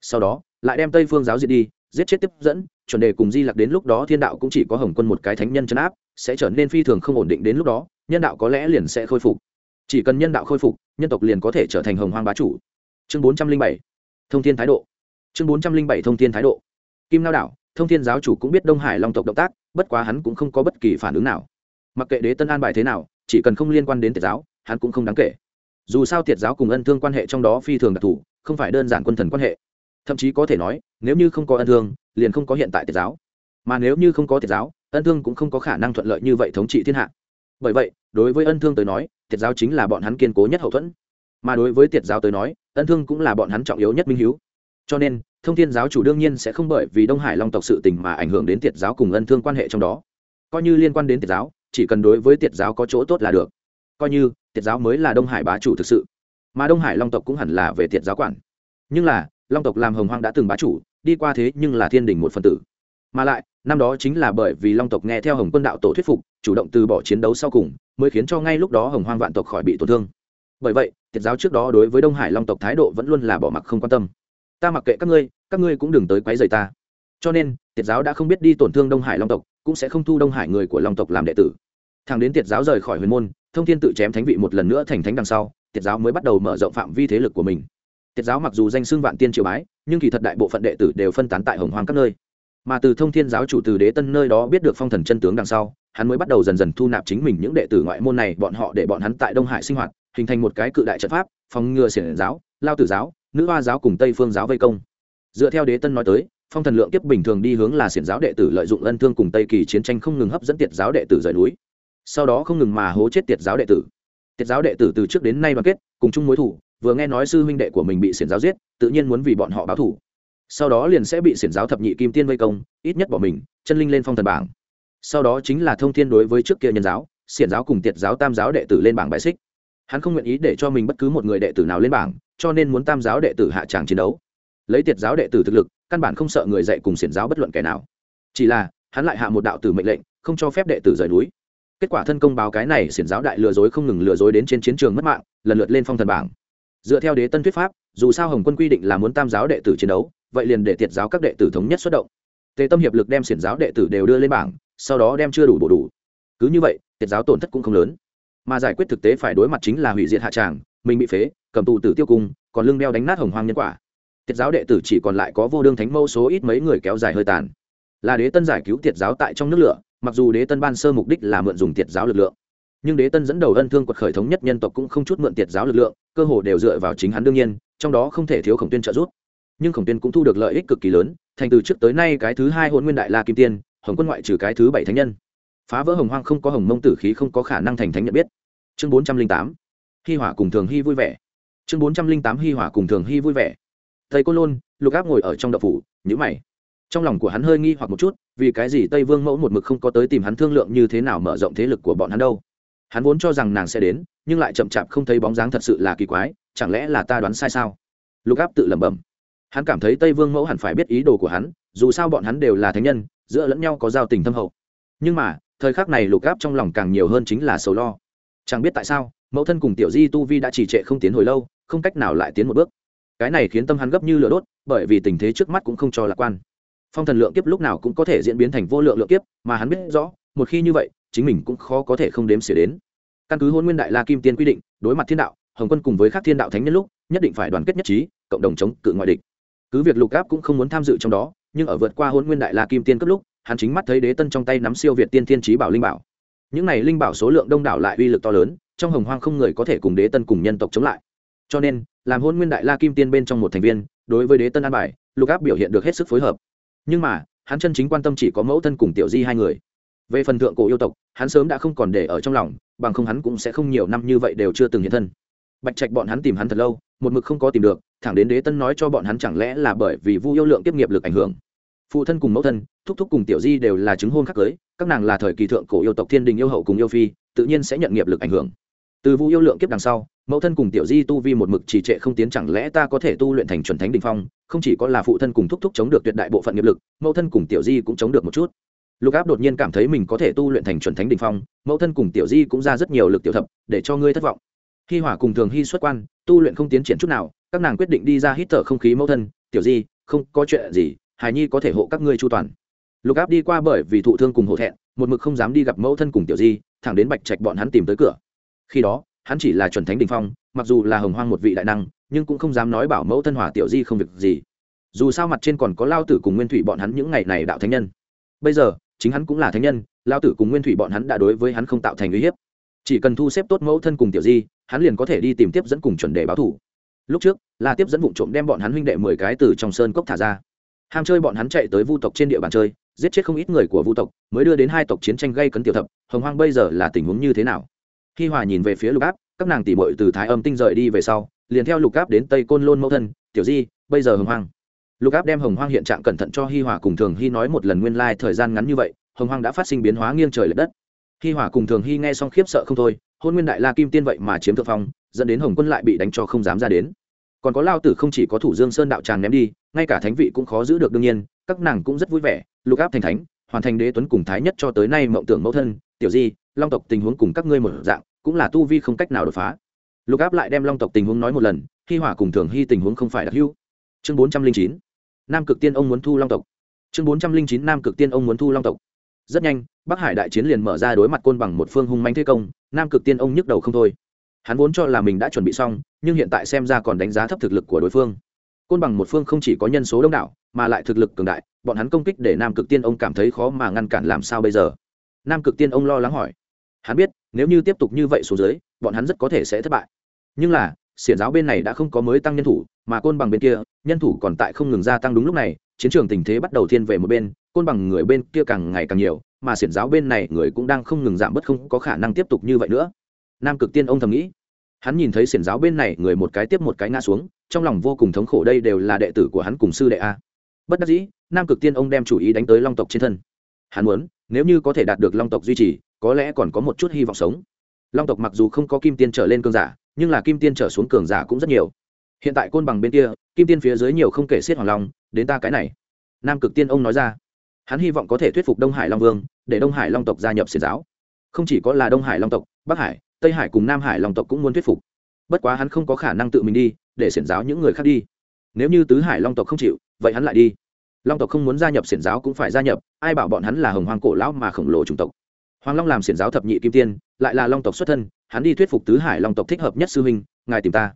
Sau đó, lại đem tây phương giáo diệt đi giết chết tiếp dẫn, chuẩn đề cùng di lặc đến lúc đó thiên đạo cũng chỉ có hồng quân một cái thánh nhân chấn áp, sẽ trở nên phi thường không ổn định đến lúc đó, nhân đạo có lẽ liền sẽ khôi phục. Chỉ cần nhân đạo khôi phục, nhân tộc liền có thể trở thành hồng hoang bá chủ. Chương bốn trăm linh bảy, thông thiên thái độ. Chương bốn trăm linh bảy, thông thiên thái độ. Kim lao đảo, thông thiên giáo chủ cũng biết đông hải long tộc động tác, bất quá hắn cũng không có bất kỳ phản ứng nào. Mặc kệ đế tân an bài thế nào, chỉ cần không liên quan đến tiệt giáo, hắn cũng không đáng kể. Dù sao tiệt giáo cùng ân thương quan hệ trong đó phi thường đặc thù, không phải đơn giản quân thần quan hệ thậm chí có thể nói, nếu như không có ân thương, liền không có hiện tại tiệt giáo. Mà nếu như không có tiệt giáo, ân thương cũng không có khả năng thuận lợi như vậy thống trị thiên hạ. Bởi vậy, đối với ân thương tới nói, tiệt giáo chính là bọn hắn kiên cố nhất hậu thuẫn. Mà đối với tiệt giáo tới nói, ân thương cũng là bọn hắn trọng yếu nhất minh hiếu. Cho nên, thông thiên giáo chủ đương nhiên sẽ không bởi vì đông hải long tộc sự tình mà ảnh hưởng đến tiệt giáo cùng ân thương quan hệ trong đó. Coi như liên quan đến tiệt giáo, chỉ cần đối với tiệt giáo có chỗ tốt là được. Coi như, tiệt giáo mới là đông hải bá chủ thực sự. Mà đông hải long tộc cũng hẳn là về tiệt giáo quản. Nhưng là long tộc làm hồng hoang đã từng bá chủ, đi qua thế nhưng là thiên đình một phần tử. Mà lại, năm đó chính là bởi vì long tộc nghe theo hồng quân đạo tổ thuyết phục, chủ động từ bỏ chiến đấu sau cùng, mới khiến cho ngay lúc đó hồng hoang vạn tộc khỏi bị tổn thương. Bởi vậy, tiệt giáo trước đó đối với đông hải long tộc thái độ vẫn luôn là bỏ mặc không quan tâm. Ta mặc kệ các ngươi các ngươi cũng đừng tới quấy rầy ta. Cho nên, tiệt giáo đã không biết đi tổn thương đông hải long tộc, cũng sẽ không thu đông hải người của long tộc làm đệ tử. Thằng đến tiệt giáo rời khỏi huyền môn, thông thiên tự chém thánh vị một lần nữa thành thánh đằng sau, tiệt giáo mới bắt đầu mở rộng phạm vi thế lực của mình tiệt giáo mặc dù danh xưng vạn tiên triều bái, nhưng kỳ thật đại bộ phận đệ tử đều phân tán tại hồng hoàng các nơi. Mà từ thông thiên giáo chủ từ đế tân nơi đó biết được phong thần chân tướng đằng sau, hắn mới bắt đầu dần dần thu nạp chính mình những đệ tử ngoại môn này, bọn họ để bọn hắn tại đông hải sinh hoạt, hình thành một cái cự đại trận pháp, phòng ngừa xiển giáo, lao tử giáo, nữ hoa giáo cùng tây phương giáo vây công. Dựa theo đế tân nói tới, phong thần lượng kiếp bình thường đi hướng là xiển giáo đệ tử lợi dụng ân thương cùng tây kỳ chiến tranh không ngừng hấp dẫn tiệt giáo đệ tử rời núi. Sau đó không ngừng mà hố chết tiệt giáo đệ tử. Tiệt giáo đệ tử từ trước đến nay đoàn kết, cùng chung mối thủ vừa nghe nói sư huynh đệ của mình bị xiển giáo giết, tự nhiên muốn vì bọn họ báo thủ sau đó liền sẽ bị xiển giáo thập nhị kim tiên vây công, ít nhất bỏ mình, chân linh lên phong thần bảng. Sau đó chính là thông thiên đối với trước kia nhân giáo, xiển giáo cùng tiệt giáo tam giáo đệ tử lên bảng bài xích. Hắn không nguyện ý để cho mình bất cứ một người đệ tử nào lên bảng, cho nên muốn tam giáo đệ tử hạ tràng chiến đấu. Lấy tiệt giáo đệ tử thực lực, căn bản không sợ người dạy cùng xiển giáo bất luận kẻ nào. Chỉ là, hắn lại hạ một đạo tử mệnh lệnh, không cho phép đệ tử rời núi. Kết quả thân công báo cái này xiển giáo đại lừa dối không ngừng lừa dối đến trên chiến trường mất mạng, lần lượt lên phong thần bảng dựa theo đế tân thuyết pháp, dù sao hồng quân quy định là muốn tam giáo đệ tử chiến đấu, vậy liền để tiệt giáo các đệ tử thống nhất xuất động. Tề tâm hiệp lực đem xiển giáo đệ tử đều đưa lên bảng, sau đó đem chưa đủ bổ đủ. Cứ như vậy, tiệt giáo tổn thất cũng không lớn. Mà giải quyết thực tế phải đối mặt chính là hủy diệt hạ tràng, mình bị phế, cầm tù tử tiêu cung, còn lưng đeo đánh nát hồng hoang nhân quả. Tiệt giáo đệ tử chỉ còn lại có vô đương thánh mâu số ít mấy người kéo dài hơi tàn. Là đế tân giải cứu tiệt giáo tại trong nước lửa, mặc dù đế tân ban sơ mục đích là mượn dùng tiệt giáo lực lượng. Nhưng đế tân dẫn đầu ân thương quật khởi thống nhất nhân tộc cũng không chút mượn tiệt giáo lực lượng cơ hồ đều dựa vào chính hắn đương nhiên, trong đó không thể thiếu khổng tuyên trợ giúp. Nhưng khổng tuyên cũng thu được lợi ích cực kỳ lớn, thành từ trước tới nay cái thứ hai hôn nguyên đại la kim tiên, hồng quân ngoại trừ cái thứ bảy thánh nhân. Phá vỡ hồng hoang không có hồng mông tử khí không có khả năng thành thánh nhận biết. Chương bốn trăm linh tám. Hi hỏa cùng thường hy vui vẻ. Chương bốn trăm linh tám hi hỏa cùng thường hy vui vẻ. Thầy cô lôn, lục áp ngồi ở trong đậu phủ nhữ mày. Trong lòng của hắn hơi nghi hoặc một chút, vì cái gì tây vương mẫu một mực không có tới tìm hắn thương lượng như thế nào mở rộng thế lực của bọn hắn đâu? Hắn vốn cho rằng nàng sẽ đến, nhưng lại chậm chạp không thấy bóng dáng thật sự là kỳ quái, chẳng lẽ là ta đoán sai sao? Lục áp tự lẩm bẩm. Hắn cảm thấy tây vương mẫu hẳn phải biết ý đồ của hắn, dù sao bọn hắn đều là thánh nhân, giữa lẫn nhau có giao tình thâm hậu. Nhưng mà, thời khắc này lục áp trong lòng càng nhiều hơn chính là sầu lo. Chẳng biết tại sao, mẫu thân cùng tiểu di tu vi đã trì trệ không tiến hồi lâu, không cách nào lại tiến một bước. Cái này khiến tâm hắn gấp như lửa đốt, bởi vì tình thế trước mắt cũng không cho lạc quan. Phong thần lượng kiếp lúc nào cũng có thể diễn biến thành vô lượng lượng kiếp, mà hắn biết rõ, một khi như vậy chính mình cũng khó có thể không đếm xỉa đến. Căn cứ hôn nguyên đại la kim tiên quy định, đối mặt thiên đạo, hồng quân cùng với các thiên đạo thánh nhân lúc, nhất định phải đoàn kết nhất trí, cộng đồng chống cự ngoại địch. Cứ việc lục áp cũng không muốn tham dự trong đó, nhưng ở vượt qua hôn nguyên đại la kim tiên cấp lúc, hắn chính mắt thấy đế tân trong tay nắm siêu việt tiên thiên trí bảo linh bảo. Những này linh bảo số lượng đông đảo lại uy lực to lớn, trong hồng hoang không người có thể cùng đế tân cùng nhân tộc chống lại. Cho nên, làm hôn nguyên đại la kim tiên bên trong một thành viên, đối với đế tân an bài, lục áp biểu hiện được hết sức phối hợp. Nhưng mà, hắn chân chính quan tâm chỉ có mẫu thân cùng tiểu di hai người về phần thượng cổ yêu tộc, hắn sớm đã không còn để ở trong lòng, bằng không hắn cũng sẽ không nhiều năm như vậy đều chưa từng hiện thân. Bạch trạch bọn hắn tìm hắn thật lâu, một mực không có tìm được, thẳng đến đế tân nói cho bọn hắn chẳng lẽ là bởi vì vu yêu lượng tiếp nghiệp lực ảnh hưởng. Phụ thân cùng mẫu thân, thúc thúc cùng tiểu di đều là chứng hôn khắc cưới, các nàng là thời kỳ thượng cổ yêu tộc thiên đình yêu hậu cùng yêu phi, tự nhiên sẽ nhận nghiệp lực ảnh hưởng. Từ vu yêu lượng kiếp đằng sau, mẫu thân cùng tiểu di tu vi một mực trì trệ không tiến chẳng lẽ ta có thể tu luyện thành chuẩn thánh đình phong, không chỉ có là phụ thân cùng thúc thúc chống được tuyệt đại bộ phận nghiệp lực, mẫu thân cùng tiểu di cũng chống được một chút lục áp đột nhiên cảm thấy mình có thể tu luyện thành chuẩn thánh đình phong, mẫu thân cùng tiểu di cũng ra rất nhiều lực tiểu thập, để cho ngươi thất vọng. Hi hỏa cùng thường hy xuất quan, tu luyện không tiến triển chút nào, các nàng quyết định đi ra hít thở không khí mẫu thân, tiểu di, không có chuyện gì hài nhi có thể hộ các ngươi chu toàn. Lục áp đi qua bởi vì thụ thương cùng hổ thẹn, một mực không dám đi gặp mẫu thân cùng tiểu di, thẳng đến bạch trạch bọn hắn tìm tới cửa. Khi đó, hắn chỉ là chuẩn thánh đình phong, mặc dù là hồng hoang một vị đại năng, nhưng cũng không dám nói bảo mẫu thân hỏa tiểu di không việc gì. Dù sao mặt trên còn có lao tử cùng nguyên thủy bọn hắn những ngày này đạo thánh nhân. Bây giờ chính hắn cũng là thánh nhân, lao tử cùng nguyên thủy bọn hắn đã đối với hắn không tạo thành uy hiếp. Chỉ cần thu xếp tốt mẫu thân cùng tiểu di, hắn liền có thể đi tìm tiếp dẫn cùng chuẩn đề báo thủ. Lúc trước, là tiếp dẫn vụ trộm đem bọn hắn huynh đệ mười cái từ trong sơn cốc thả ra. Ham chơi bọn hắn chạy tới vu tộc trên địa bàn chơi, giết chết không ít người của vu tộc, mới đưa đến hai tộc chiến tranh gây cấn tiểu thập, hồng hoang bây giờ là tình huống như thế nào? Khi hòa nhìn về phía lục áp, các nàng tỉ mội từ thái âm tinh rời đi về sau, liền theo lục áp đến tây côn lôn mẫu thân, tiểu di, bây giờ hồng hoang lục áp đem hồng hoang hiện trạng cẩn thận cho hi hòa cùng thường hy nói một lần nguyên lai、like、thời gian ngắn như vậy, hồng hoang đã phát sinh biến hóa nghiêng trời l ệ đất. Hi hòa cùng thường hy nghe xong khiếp sợ không thôi, hôn nguyên đại la kim tiên vậy mà chiếm thượng phong, dẫn đến hồng quân lại bị đánh cho không dám ra đến. Còn có lao tử không chỉ có thủ dương sơn đạo tràng ném đi, ngay cả thánh vị cũng khó giữ được đương nhiên, các nàng cũng rất vui vẻ, lục áp thành thánh, hoàn thành đế tuấn cùng thái nhất cho tới nay mộng tưởng mẫu thân, tiểu di, long tộc tình huống cùng các ngươi một dạng, cũng là tu vi không cách nào đột phá. Lục áp lại đem long tộc tình huống nói một lần, Hi Hòa cùng thường hy tình huống không phải đặc hưu chương bốn trăm linh chín nam cực tiên ông muốn thu long tộc. Chương bốn trăm linh chín, nam cực tiên ông muốn thu long tộc. Rất nhanh, bắc hải đại chiến liền mở ra đối mặt côn bằng một phương hung manh thế công, nam cực tiên ông nhức đầu không thôi. Hắn vốn cho là mình đã chuẩn bị xong, nhưng hiện tại xem ra còn đánh giá thấp thực lực của đối phương. Côn bằng một phương không chỉ có nhân số đông đảo, mà lại thực lực cường đại, bọn hắn công kích để nam cực tiên ông cảm thấy khó mà ngăn cản làm sao bây giờ? Nam cực tiên ông lo lắng hỏi. Hắn biết, nếu như tiếp tục như vậy xuống dưới, bọn hắn rất có thể sẽ thất bại. Nhưng là, xiển giáo bên này đã không có mới tăng nhân thủ mà côn bằng bên kia, nhân thủ còn tại không ngừng gia tăng đúng lúc này, chiến trường tình thế bắt đầu thiên về một bên, côn bằng người bên kia càng ngày càng nhiều, mà xiển giáo bên này người cũng đang không ngừng giảm bớt không có khả năng tiếp tục như vậy nữa. Nam cực tiên ông thầm nghĩ. Hắn nhìn thấy xiển giáo bên này người một cái tiếp một cái ngã xuống, trong lòng vô cùng thống khổ đây đều là đệ tử của hắn cùng sư đệ a. Bất đắc dĩ, nam cực tiên ông đem chủ ý đánh tới long tộc trên thân. Hắn muốn, nếu như có thể đạt được long tộc duy trì, có lẽ còn có một chút hy vọng sống. Long tộc mặc dù không có kim tiên trở lên cường giả, nhưng là kim tiên trở xuống cường giả cũng rất nhiều hiện tại côn bằng bên kia, kim tiên phía dưới nhiều không kể xiết hoàng long, đến ta cái này. Nam cực tiên ông nói ra. Hắn hy vọng có thể thuyết phục đông hải long vương, để đông hải long tộc gia nhập xiển giáo. Không chỉ có là đông hải long tộc, bắc hải, tây hải cùng nam hải long tộc cũng muốn thuyết phục. Bất quá hắn không có khả năng tự mình đi, để xiển giáo những người khác đi. Nếu như tứ hải long tộc không chịu, vậy hắn lại đi. Long tộc không muốn gia nhập xiển giáo cũng phải gia nhập, ai bảo bọn hắn là hồng hoang cổ lão mà khổng lồ chủng tộc. Hoàng long làm xiển giáo thập nhị kim tiên, lại là long tộc xuất thân, hắn đi thuyết phục tứ hải long tộc thích hợp nhất sư huynh, ngài tìm ta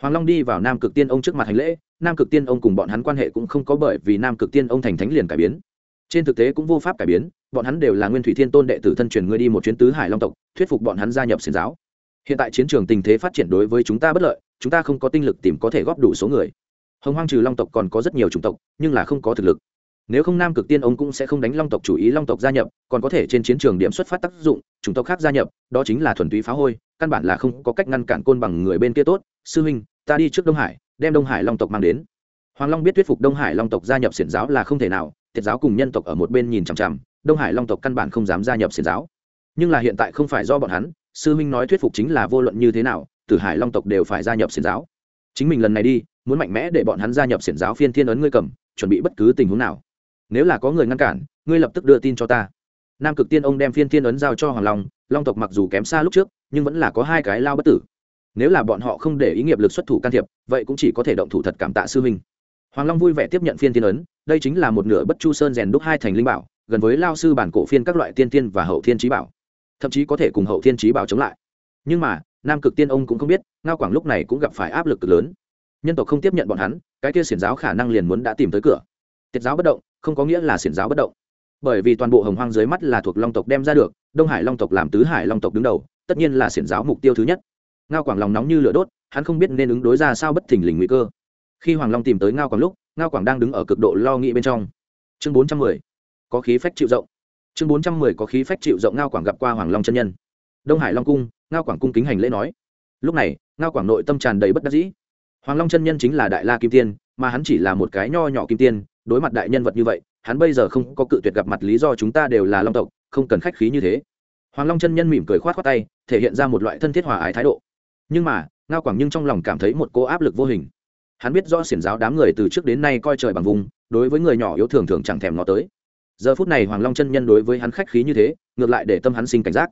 hoàng long đi vào nam cực tiên ông trước mặt hành lễ, nam cực tiên ông cùng bọn hắn quan hệ cũng không có bởi vì nam cực tiên ông thành thánh liền cải biến. Trên thực tế cũng vô pháp cải biến, bọn hắn đều là nguyên thủy thiên tôn đệ tử thân truyền ngươi đi một chuyến tứ hải long tộc, thuyết phục bọn hắn gia nhập xiển giáo. Hiện tại chiến trường tình thế phát triển đối với chúng ta bất lợi, chúng ta không có tinh lực tìm có thể góp đủ số người. Hồng hoang trừ long tộc còn có rất nhiều chủng tộc, nhưng là không có thực lực nếu không nam cực tiên ông cũng sẽ không đánh long tộc chủ ý long tộc gia nhập, còn có thể trên chiến trường điểm xuất phát tác dụng, chủng tộc khác gia nhập, đó chính là thuần túy phá hôi, căn bản là không có cách ngăn cản côn bằng người bên kia tốt. Sư huynh, ta đi trước đông hải, đem đông hải long tộc mang đến. Hoàng long biết thuyết phục đông hải long tộc gia nhập xiển giáo là không thể nào thiệt giáo cùng nhân tộc ở một bên nhìn chằm chằm, đông hải long tộc căn bản không dám gia nhập xiển giáo. Nhưng là hiện tại không phải do bọn hắn, sư huynh nói thuyết phục chính là vô luận như thế nào, tử hải long tộc đều phải gia nhập xiển giáo. Chính mình lần này đi, muốn mạnh mẽ để bọn hắn gia nhập xiển giáo phiên thiên ấn ngươi cầm, chuẩn bị bất cứ tình huống nào nếu là có người ngăn cản, ngươi lập tức đưa tin cho ta. Nam cực tiên ông đem phiên thiên ấn giao cho hoàng long long tộc mặc dù kém xa lúc trước, nhưng vẫn là có hai cái lao bất tử. Nếu là bọn họ không để ý nghiệp lực xuất thủ can thiệp, vậy cũng chỉ có thể động thủ thật cảm tạ sư huynh. Hoàng long vui vẻ tiếp nhận phiên thiên ấn, đây chính là một nửa bất chu sơn rèn đúc hai thành linh bảo, gần với lao sư bản cổ phiên các loại tiên tiên và hậu thiên trí bảo. Thậm chí có thể cùng hậu thiên trí bảo chống lại. Nhưng mà, nam cực tiên ông cũng không biết, ngao quảng lúc này cũng gặp phải áp lực cực lớn. Nhân tộc không tiếp nhận bọn hắn, cái kia xiển giáo khả năng liền muốn đã tìm tới cửa. Tiết giáo bất động không có nghĩa là xiển giáo bất động. Bởi vì toàn bộ hồng hoang dưới mắt là thuộc long tộc đem ra được, đông hải long tộc làm tứ hải long tộc đứng đầu, tất nhiên là xiển giáo mục tiêu thứ nhất. Ngao quảng lòng nóng như lửa đốt, hắn không biết nên ứng đối ra sao bất thình lình nguy cơ. Khi hoàng long tìm tới ngao quảng lúc, ngao quảng đang đứng ở cực độ lo nghĩ bên trong. Chương bốn trăm mười, có khí phách chịu rộng. Chương bốn trăm mười, có khí phách chịu rộng ngao quảng gặp qua hoàng long chân nhân. Đông hải long cung, ngao quảng cung kính hành lễ nói. Lúc này, ngao quảng nội tâm tràn đầy bất đắc dĩ. Hoàng long chân nhân chính là đại la kim tiên, mà hắn chỉ là một cái nho nhỏ kim tiên đối mặt đại nhân vật như vậy, hắn bây giờ không có cự tuyệt gặp mặt lý do chúng ta đều là long tộc, không cần khách khí như thế. Hoàng long chân nhân mỉm cười khoát khoát tay, thể hiện ra một loại thân thiết hòa ái thái độ. Nhưng mà, ngao quảng nhưng trong lòng cảm thấy một cô áp lực vô hình. Hắn biết do xiển giáo đám người từ trước đến nay coi trời bằng vùng, đối với người nhỏ yếu thường thường chẳng thèm ngó tới. Giờ phút này hoàng long chân nhân đối với hắn khách khí như thế, ngược lại để tâm hắn sinh cảnh giác.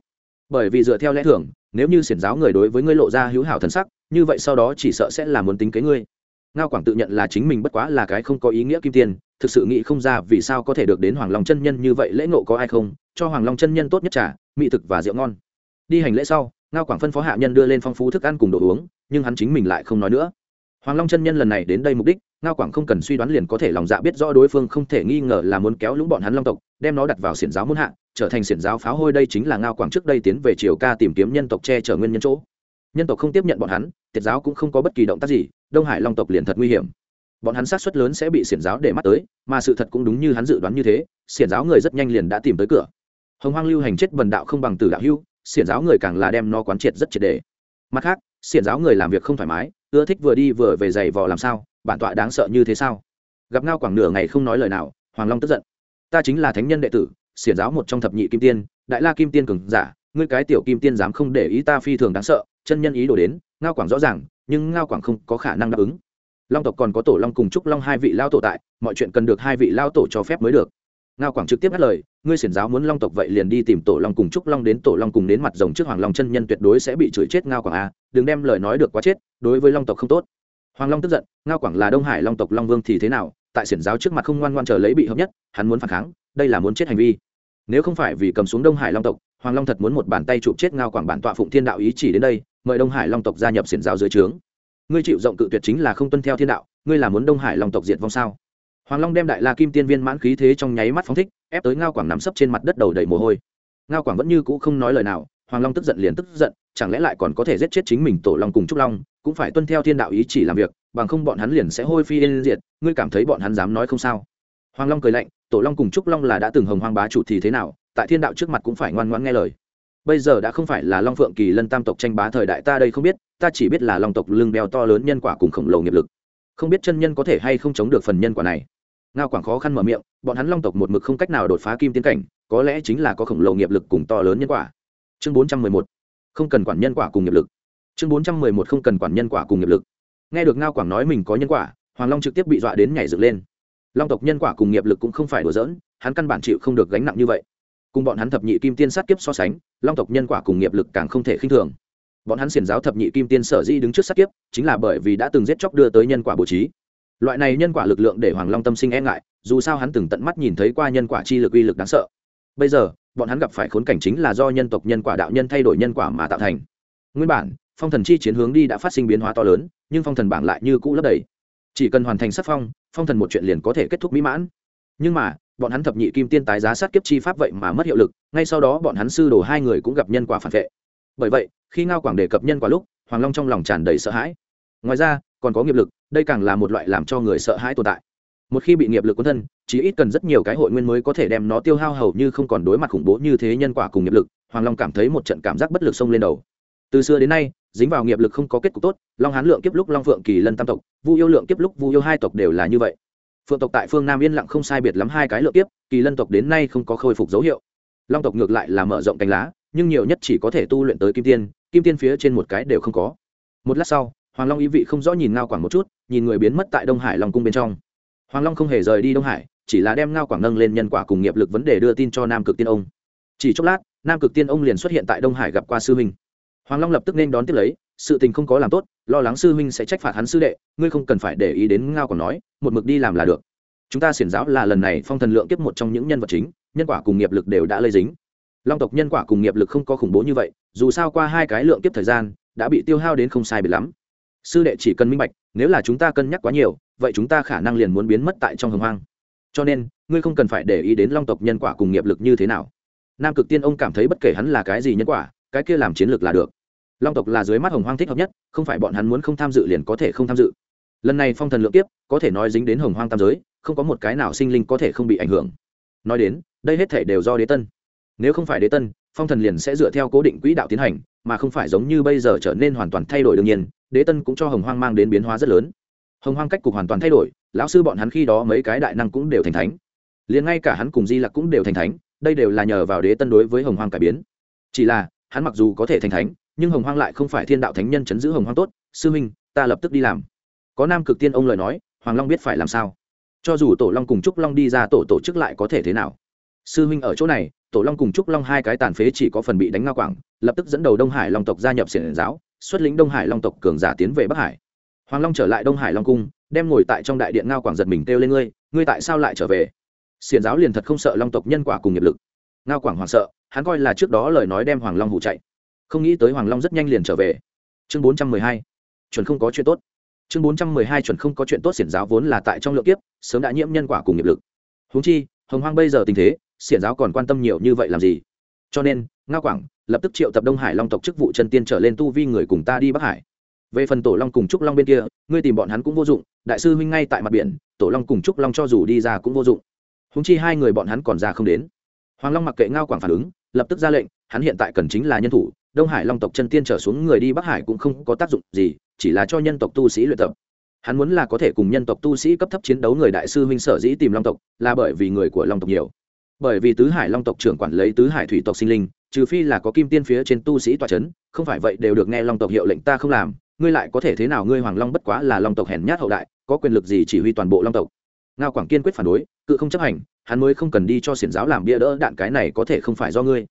Bởi vì dựa theo lẽ thường, nếu như xiển giáo người đối với ngươi lộ ra hữu hảo thần sắc, như vậy sau đó chỉ sợ sẽ là muốn tính kế ngươi ngao quảng tự nhận là chính mình bất quá là cái không có ý nghĩa kim tiền thực sự nghĩ không ra vì sao có thể được đến hoàng long chân nhân như vậy lễ ngộ có ai không? Cho hoàng long chân nhân tốt nhất trả mỹ thực và rượu ngon. Đi hành lễ sau, ngao quảng phân phó hạ nhân đưa lên phong phú thức ăn cùng đồ uống, nhưng hắn chính mình lại không nói nữa. Hoàng long chân nhân lần này đến đây mục đích, ngao quảng không cần suy đoán liền có thể lòng dạ biết rõ đối phương không thể nghi ngờ là muốn kéo lũng bọn hắn long tộc, đem nó đặt vào xiển giáo muôn hạ, trở thành xiển giáo pháo hôi đây chính là ngao quảng trước đây tiến về triều ca tìm kiếm nhân tộc che chở nguyên nhân chỗ. Nhân tộc không tiếp nhận bọn hắn, tiệt giáo cũng không có bất kỳ động tác gì đông hải long tộc liền thật nguy hiểm. Bọn hắn sát xuất lớn sẽ bị xiển giáo để mắt tới, mà sự thật cũng đúng như hắn dự đoán như thế, xiển giáo người rất nhanh liền đã tìm tới cửa. Hồng hoang lưu hành chết bần đạo không bằng tử đạo hưu xiển giáo người càng là đem no quán triệt rất triệt đề mặt khác, xiển giáo người làm việc không thoải mái, ưa thích vừa đi vừa về giày vò làm sao, bản tọa đáng sợ như thế sao? Gặp ngao quảng nửa ngày không nói lời nào, hoàng long tức giận. Ta chính là thánh nhân đệ tử, xiển giáo một trong thập nhị kim tiên, đại la kim tiên cường giả, ngươi cái tiểu kim tiên dám không để ý ta phi thường đáng sợ, chân nhân ý đồ đến, ngao quảng rõ ràng nhưng ngao quảng không có khả năng đáp ứng. Long tộc còn có tổ long cùng trúc long hai vị lao tổ tại, mọi chuyện cần được hai vị lao tổ cho phép mới được. Ngao quảng trực tiếp ngắt lời, ngươi xiển giáo muốn long tộc vậy liền đi tìm tổ long cùng trúc long đến tổ long cùng đến mặt rồng trước hoàng long chân nhân tuyệt đối sẽ bị chửi chết ngao quảng a, đừng đem lời nói được quá chết, đối với long tộc không tốt. Hoàng long tức giận, ngao quảng là đông hải long tộc long vương thì thế nào, tại xiển giáo trước mặt không ngoan ngoan chờ lấy bị hợp nhất, hắn muốn phản kháng, đây là muốn chết hành vi. Nếu không phải vì cầm xuống đông hải long tộc, hoàng long thật muốn một bàn tay chụp chết ngao quảng bản tọa phụng thiên đạo ý chỉ đến đây mời đông hải long tộc gia nhập xiển giáo dưới trướng. Ngươi chịu rộng cự tuyệt chính là không tuân theo thiên đạo, ngươi là muốn đông hải long tộc diệt vong sao? Hoàng long đem đại la kim tiên viên mãn khí thế trong nháy mắt phóng thích, ép tới ngao quảng nằm sấp trên mặt đất đầu đầy mồ hôi. Ngao quảng vẫn như cũ không nói lời nào, hoàng long tức giận liền tức giận, chẳng lẽ lại còn có thể giết chết chính mình tổ long cùng trúc long, cũng phải tuân theo thiên đạo ý chỉ làm việc, bằng không bọn hắn liền sẽ hôi phi yên diệt, ngươi cảm thấy bọn hắn dám nói không sao? Hoàng long cười lạnh, tổ long cùng trúc long là đã từng hồng hoang bá chủ thì thế nào, tại thiên đạo trước mặt cũng phải ngoan ngoãn nghe lời bây giờ đã không phải là long phượng kỳ lân tam tộc tranh bá thời đại, ta đây không biết, ta chỉ biết là long tộc lưng đeo to lớn nhân quả cùng khổng lồ nghiệp lực. Không biết chân nhân có thể hay không chống được phần nhân quả này. Ngao quảng khó khăn mở miệng, bọn hắn long tộc một mực không cách nào đột phá kim tiến cảnh, có lẽ chính là có khổng lồ nghiệp lực cùng to lớn nhân quả. Chương bốn trăm mười một, không cần quản nhân quả cùng nghiệp lực. Chương bốn trăm mười một, không cần quản nhân quả cùng nghiệp lực. Nghe được ngao quảng nói mình có nhân quả, hoàng long trực tiếp bị dọa đến nhảy dựng lên. Long tộc nhân quả cùng nghiệp lực cũng không phải đùa dỡn hắn căn bản chịu không được gánh nặng như vậy cùng bọn hắn thập nhị kim tiên sát kiếp so sánh, long tộc nhân quả cùng nghiệp lực càng không thể khinh thường. Bọn hắn xiển giáo thập nhị kim tiên sở di đứng trước sát kiếp, chính là bởi vì đã từng giết chóc đưa tới nhân quả bố trí. Loại này nhân quả lực lượng để hoàng long tâm sinh e ngại, dù sao hắn từng tận mắt nhìn thấy qua nhân quả chi lực uy lực đáng sợ. Bây giờ, bọn hắn gặp phải khốn cảnh chính là do nhân tộc nhân quả đạo nhân thay đổi nhân quả mà tạo thành. Nguyên bản, phong thần chi chiến hướng đi đã phát sinh biến hóa to lớn, nhưng phong thần bảng lại như cũ lấp đầy. Chỉ cần hoàn thành sắc phong phong thần một chuyện liền có thể kết thúc mỹ mãn. Nhưng mà bọn hắn thập nhị kim tiên tái giá sát kiếp chi pháp vậy mà mất hiệu lực, ngay sau đó bọn hắn sư đồ hai người cũng gặp nhân quả phản vệ. Bởi vậy, khi ngao quảng đề cập nhân quả lúc, hoàng long trong lòng tràn đầy sợ hãi. Ngoài ra, còn có nghiệp lực, đây càng là một loại làm cho người sợ hãi tồn tại. Một khi bị nghiệp lực quân thân chỉ ít cần rất nhiều cái hội nguyên mới có thể đem nó tiêu hao hầu như không còn đối mặt khủng bố như thế nhân quả cùng nghiệp lực, hoàng long cảm thấy một trận cảm giác bất lực xông lên đầu. Từ xưa đến nay, dính vào nghiệp lực không có kết cục tốt, long hán lượng kiếp lúc long phượng kỳ lân tam tộc, vu yêu lượng kiếp lúc vu yêu hai tộc đều là như vậy phượng tộc tại phương nam yên lặng không sai biệt lắm hai cái lượt tiếp, kỳ lân tộc đến nay không có khôi phục dấu hiệu. Long tộc ngược lại là mở rộng cánh lá, nhưng nhiều nhất chỉ có thể tu luyện tới kim tiên kim tiên phía trên một cái đều không có. Một lát sau, hoàng long ý vị không rõ nhìn ngao quảng một chút, nhìn người biến mất tại đông hải long cung bên trong. Hoàng long không hề rời đi đông hải, chỉ là đem ngao quảng nâng lên nhân quả cùng nghiệp lực vấn đề đưa tin cho nam cực tiên ông. Chỉ chốc lát, nam cực tiên ông liền xuất hiện tại đông hải gặp qua sư huynh. Hoàng long lập tức nên đón tiếp lấy sự tình không có làm tốt, lo lắng sư huynh sẽ trách phạt hắn sư đệ, ngươi không cần phải để ý đến ngao còn nói, một mực đi làm là được. Chúng ta xiển giáo là lần này phong thần lượng kiếp một trong những nhân vật chính, nhân quả cùng nghiệp lực đều đã lây dính. Long tộc nhân quả cùng nghiệp lực không có khủng bố như vậy, dù sao qua hai cái lượng kiếp thời gian, đã bị tiêu hao đến không sai biệt lắm. Sư đệ chỉ cần minh bạch, nếu là chúng ta cân nhắc quá nhiều, vậy chúng ta khả năng liền muốn biến mất tại trong hồng hoang. Cho nên, ngươi không cần phải để ý đến long tộc nhân quả cùng nghiệp lực như thế nào. Nam cực tiên ông cảm thấy bất kể hắn là cái gì nhân quả, cái kia làm chiến lược là được long tộc là dưới mắt hồng hoang thích hợp nhất, không phải bọn hắn muốn không tham dự liền có thể không tham dự. Lần này phong thần lượng kiếp, có thể nói dính đến hồng hoang tam giới, không có một cái nào sinh linh có thể không bị ảnh hưởng. Nói đến, đây hết thể đều do đế tân. Nếu không phải đế tân, phong thần liền sẽ dựa theo cố định quỹ đạo tiến hành, mà không phải giống như bây giờ trở nên hoàn toàn thay đổi đương nhiên, đế tân cũng cho hồng hoang mang đến biến hóa rất lớn. Hồng hoang cách cục hoàn toàn thay đổi, lão sư bọn hắn khi đó mấy cái đại năng cũng đều thành thánh. Liền ngay cả hắn cùng di lặc cũng đều thành thánh, đây đều là nhờ vào đế tân đối với hồng hoang cải biến. Chỉ là, hắn mặc dù có thể thành thánh nhưng hồng hoang lại không phải thiên đạo thánh nhân chấn giữ hồng hoang tốt, sư minh ta lập tức đi làm. Có nam cực tiên ông lời nói, hoàng long biết phải làm sao. Cho dù tổ long cùng trúc long đi ra, tổ tổ chức lại có thể thế nào? Sư huynh ở chỗ này, tổ long cùng trúc long hai cái tàn phế chỉ có phần bị đánh ngao quảng, lập tức dẫn đầu đông hải long tộc gia nhập xiển giáo, xuất lĩnh đông hải long tộc cường giả tiến về bắc hải. Hoàng long trở lại đông hải long cung, đem ngồi tại trong đại điện ngao quảng giật mình kêu lên, ngươi ngươi tại sao lại trở về? Xiển giáo liền thật không sợ long tộc nhân quả cùng nghiệp lực. Ngao quảng hoảng sợ, hắn coi là trước đó lời nói đem hoàng long hụ chạy không nghĩ tới hoàng long rất nhanh liền trở về. Chương bốn trăm mười hai, chuẩn không có chuyện tốt. Chương bốn trăm mười hai, chuẩn không có chuyện tốt xiển giáo vốn là tại trong lượng kiếp, sớm đã nhiễm nhân quả cùng nghiệp lực. Húng chi, hồng hoang bây giờ tình thế, xiển giáo còn quan tâm nhiều như vậy làm gì? Cho nên ngao quảng lập tức triệu tập đông hải long tộc chức vụ chân tiên trở lên tu vi người cùng ta đi bắc hải. Về phần tổ long cùng trúc long bên kia, ngươi tìm bọn hắn cũng vô dụng, đại sư huynh ngay tại mặt biển, tổ long cùng trúc long cho dù đi ra cũng vô dụng. Húng chi hai người bọn hắn còn ra không đến. Hoàng long mặc kệ ngao quảng phản ứng, lập tức ra lệnh, hắn hiện tại cần chính là nhân thủ đông hải long tộc chân tiên trở xuống người đi bắc hải cũng không có tác dụng gì, chỉ là cho nhân tộc tu sĩ luyện tập. Hắn muốn là có thể cùng nhân tộc tu sĩ cấp thấp chiến đấu người đại sư huynh sở dĩ tìm long tộc, là bởi vì người của long tộc nhiều. Bởi vì tứ hải long tộc trưởng quản lấy tứ hải thủy tộc sinh linh, trừ phi là có kim tiên phía trên tu sĩ tòa c h ấ n không phải vậy đều được nghe long tộc hiệu lệnh ta không làm, ngươi lại có thể thế nào ngươi hoàng long bất quá là long tộc hèn nhát hậu đại, có quyền lực gì chỉ huy toàn bộ long tộc? Ngao quảng kiên quyết phản đối, cự không chấp hành, hắn mới không cần đi cho xiển giáo làm bia đỡ đạn cái này có thể không phải do ngươi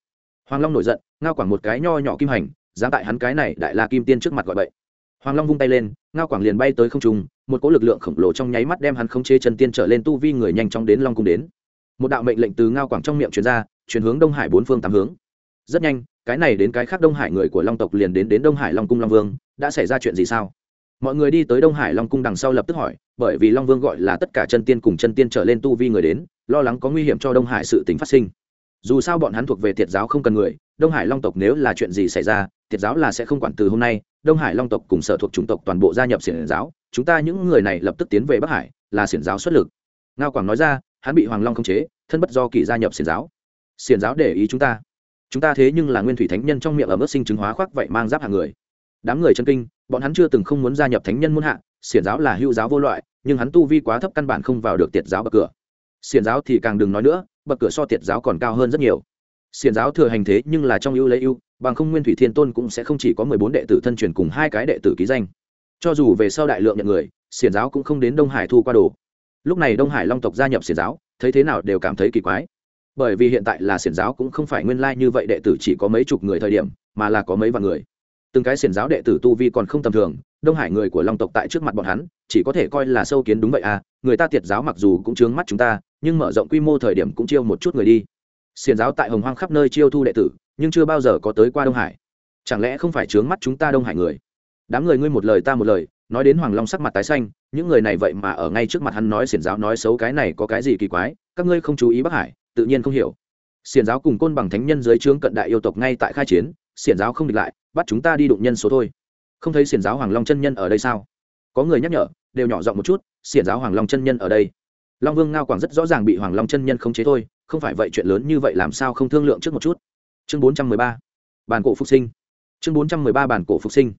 hoàng long nổi giận, ngao quảng một cái nho nhỏ kim hành, dám tại hắn cái này đại la kim tiên trước mặt gọi bậy. Hoàng long vung tay lên, ngao quảng liền bay tới không trung, một cỗ lực lượng khổng lồ trong nháy mắt đem hắn không chế chân tiên trở lên tu vi người nhanh chóng đến long cung đến. Một đạo mệnh lệnh từ ngao quảng trong miệng truyền ra chuyển hướng đông hải bốn phương tám hướng. Rất nhanh, cái này đến cái khác đông hải người của long tộc liền đến đến đông hải long cung long vương, đã xảy ra chuyện gì sao? Mọi người đi tới đông hải long cung đằng sau lập tức hỏi, bởi vì long vương gọi là tất cả chân tiên cùng chân tiên trở lên tu vi người đến, lo lắng có nguy hiểm cho đông hải sự tính phát sinh dù sao bọn hắn thuộc về thiệt giáo không cần người, đông hải long tộc nếu là chuyện gì xảy ra thiệt giáo là sẽ không quản từ hôm nay, đông hải long tộc cùng sở thuộc chủng tộc toàn bộ gia nhập xiển giáo, chúng ta những người này lập tức tiến về bắc hải, là xiển giáo xuất lực. Ngao quảng nói ra, hắn bị hoàng long khống chế, thân bất do kỳ gia nhập xiển giáo. Xiển giáo để ý chúng ta. Chúng ta thế nhưng là nguyên thủy thánh nhân trong miệng ở mức sinh chứng hóa khoác vậy mang giáp hàng người. Đám người chân kinh, bọn hắn chưa từng không muốn gia nhập thánh nhân muôn hạ, xiển giáo là hữu giáo vô loại, nhưng hắn tu vi quá thấp căn bản không vào được tiệt giáo bậc cửa. Xiển giáo thì càng đừng nói nữa bậc cửa so tiệt giáo còn cao hơn rất nhiều. Xiền giáo thừa hành thế nhưng là trong ưu lấy ưu, bằng không nguyên thủy thiên tôn cũng sẽ không chỉ có mười bốn đệ tử thân truyền cùng hai cái đệ tử ký danh. Cho dù về sau đại lượng nhận người xiền giáo cũng không đến đông hải thu qua đồ. Lúc này đông hải long tộc gia nhập xiền giáo, thấy thế nào đều cảm thấy kỳ quái. Bởi vì hiện tại là xiển giáo cũng không phải nguyên lai như vậy đệ tử chỉ có mấy chục người thời điểm, mà là có mấy vạn người. Từng cái xiển giáo đệ tử tu vi còn không tầm thường đông hải người của long tộc tại trước mặt bọn hắn, chỉ có thể coi là sâu kiến đúng vậy à người ta tiệt giáo mặc dù cũng chướng mắt chúng ta, nhưng mở rộng quy mô thời điểm cũng chiêu một chút người đi. Xiền giáo tại hồng hoang khắp nơi chiêu thu đệ tử, nhưng chưa bao giờ có tới qua đông hải. Chẳng lẽ không phải chướng mắt chúng ta đông hải người? Đám người ngươi một lời ta một lời, nói đến hoàng long sắc mặt tái xanh, những người này vậy mà ở ngay trước mặt hắn nói xiển giáo nói xấu cái này có cái gì kỳ quái, các ngươi không chú ý bắc hải, tự nhiên không hiểu. Xiển giáo cùng côn bằng thánh nhân dưới trướng cận đại yêu tộc ngay tại khai chiến, xiển giáo không địch lại, bắt chúng ta đi đụng nhân số thôi không thấy xiển giáo hoàng long chân nhân ở đây sao? Có người nhắc nhở, đều nhỏ giọng một chút, xiển giáo hoàng long chân nhân ở đây. Long vương ngao quảng rất rõ ràng bị hoàng long chân nhân khống chế thôi, không phải vậy chuyện lớn như vậy làm sao không thương lượng trước một chút. Chương bốn trăm mười ba, bản cổ phục sinh. Chương bốn trăm mười ba, bản cổ phục sinh.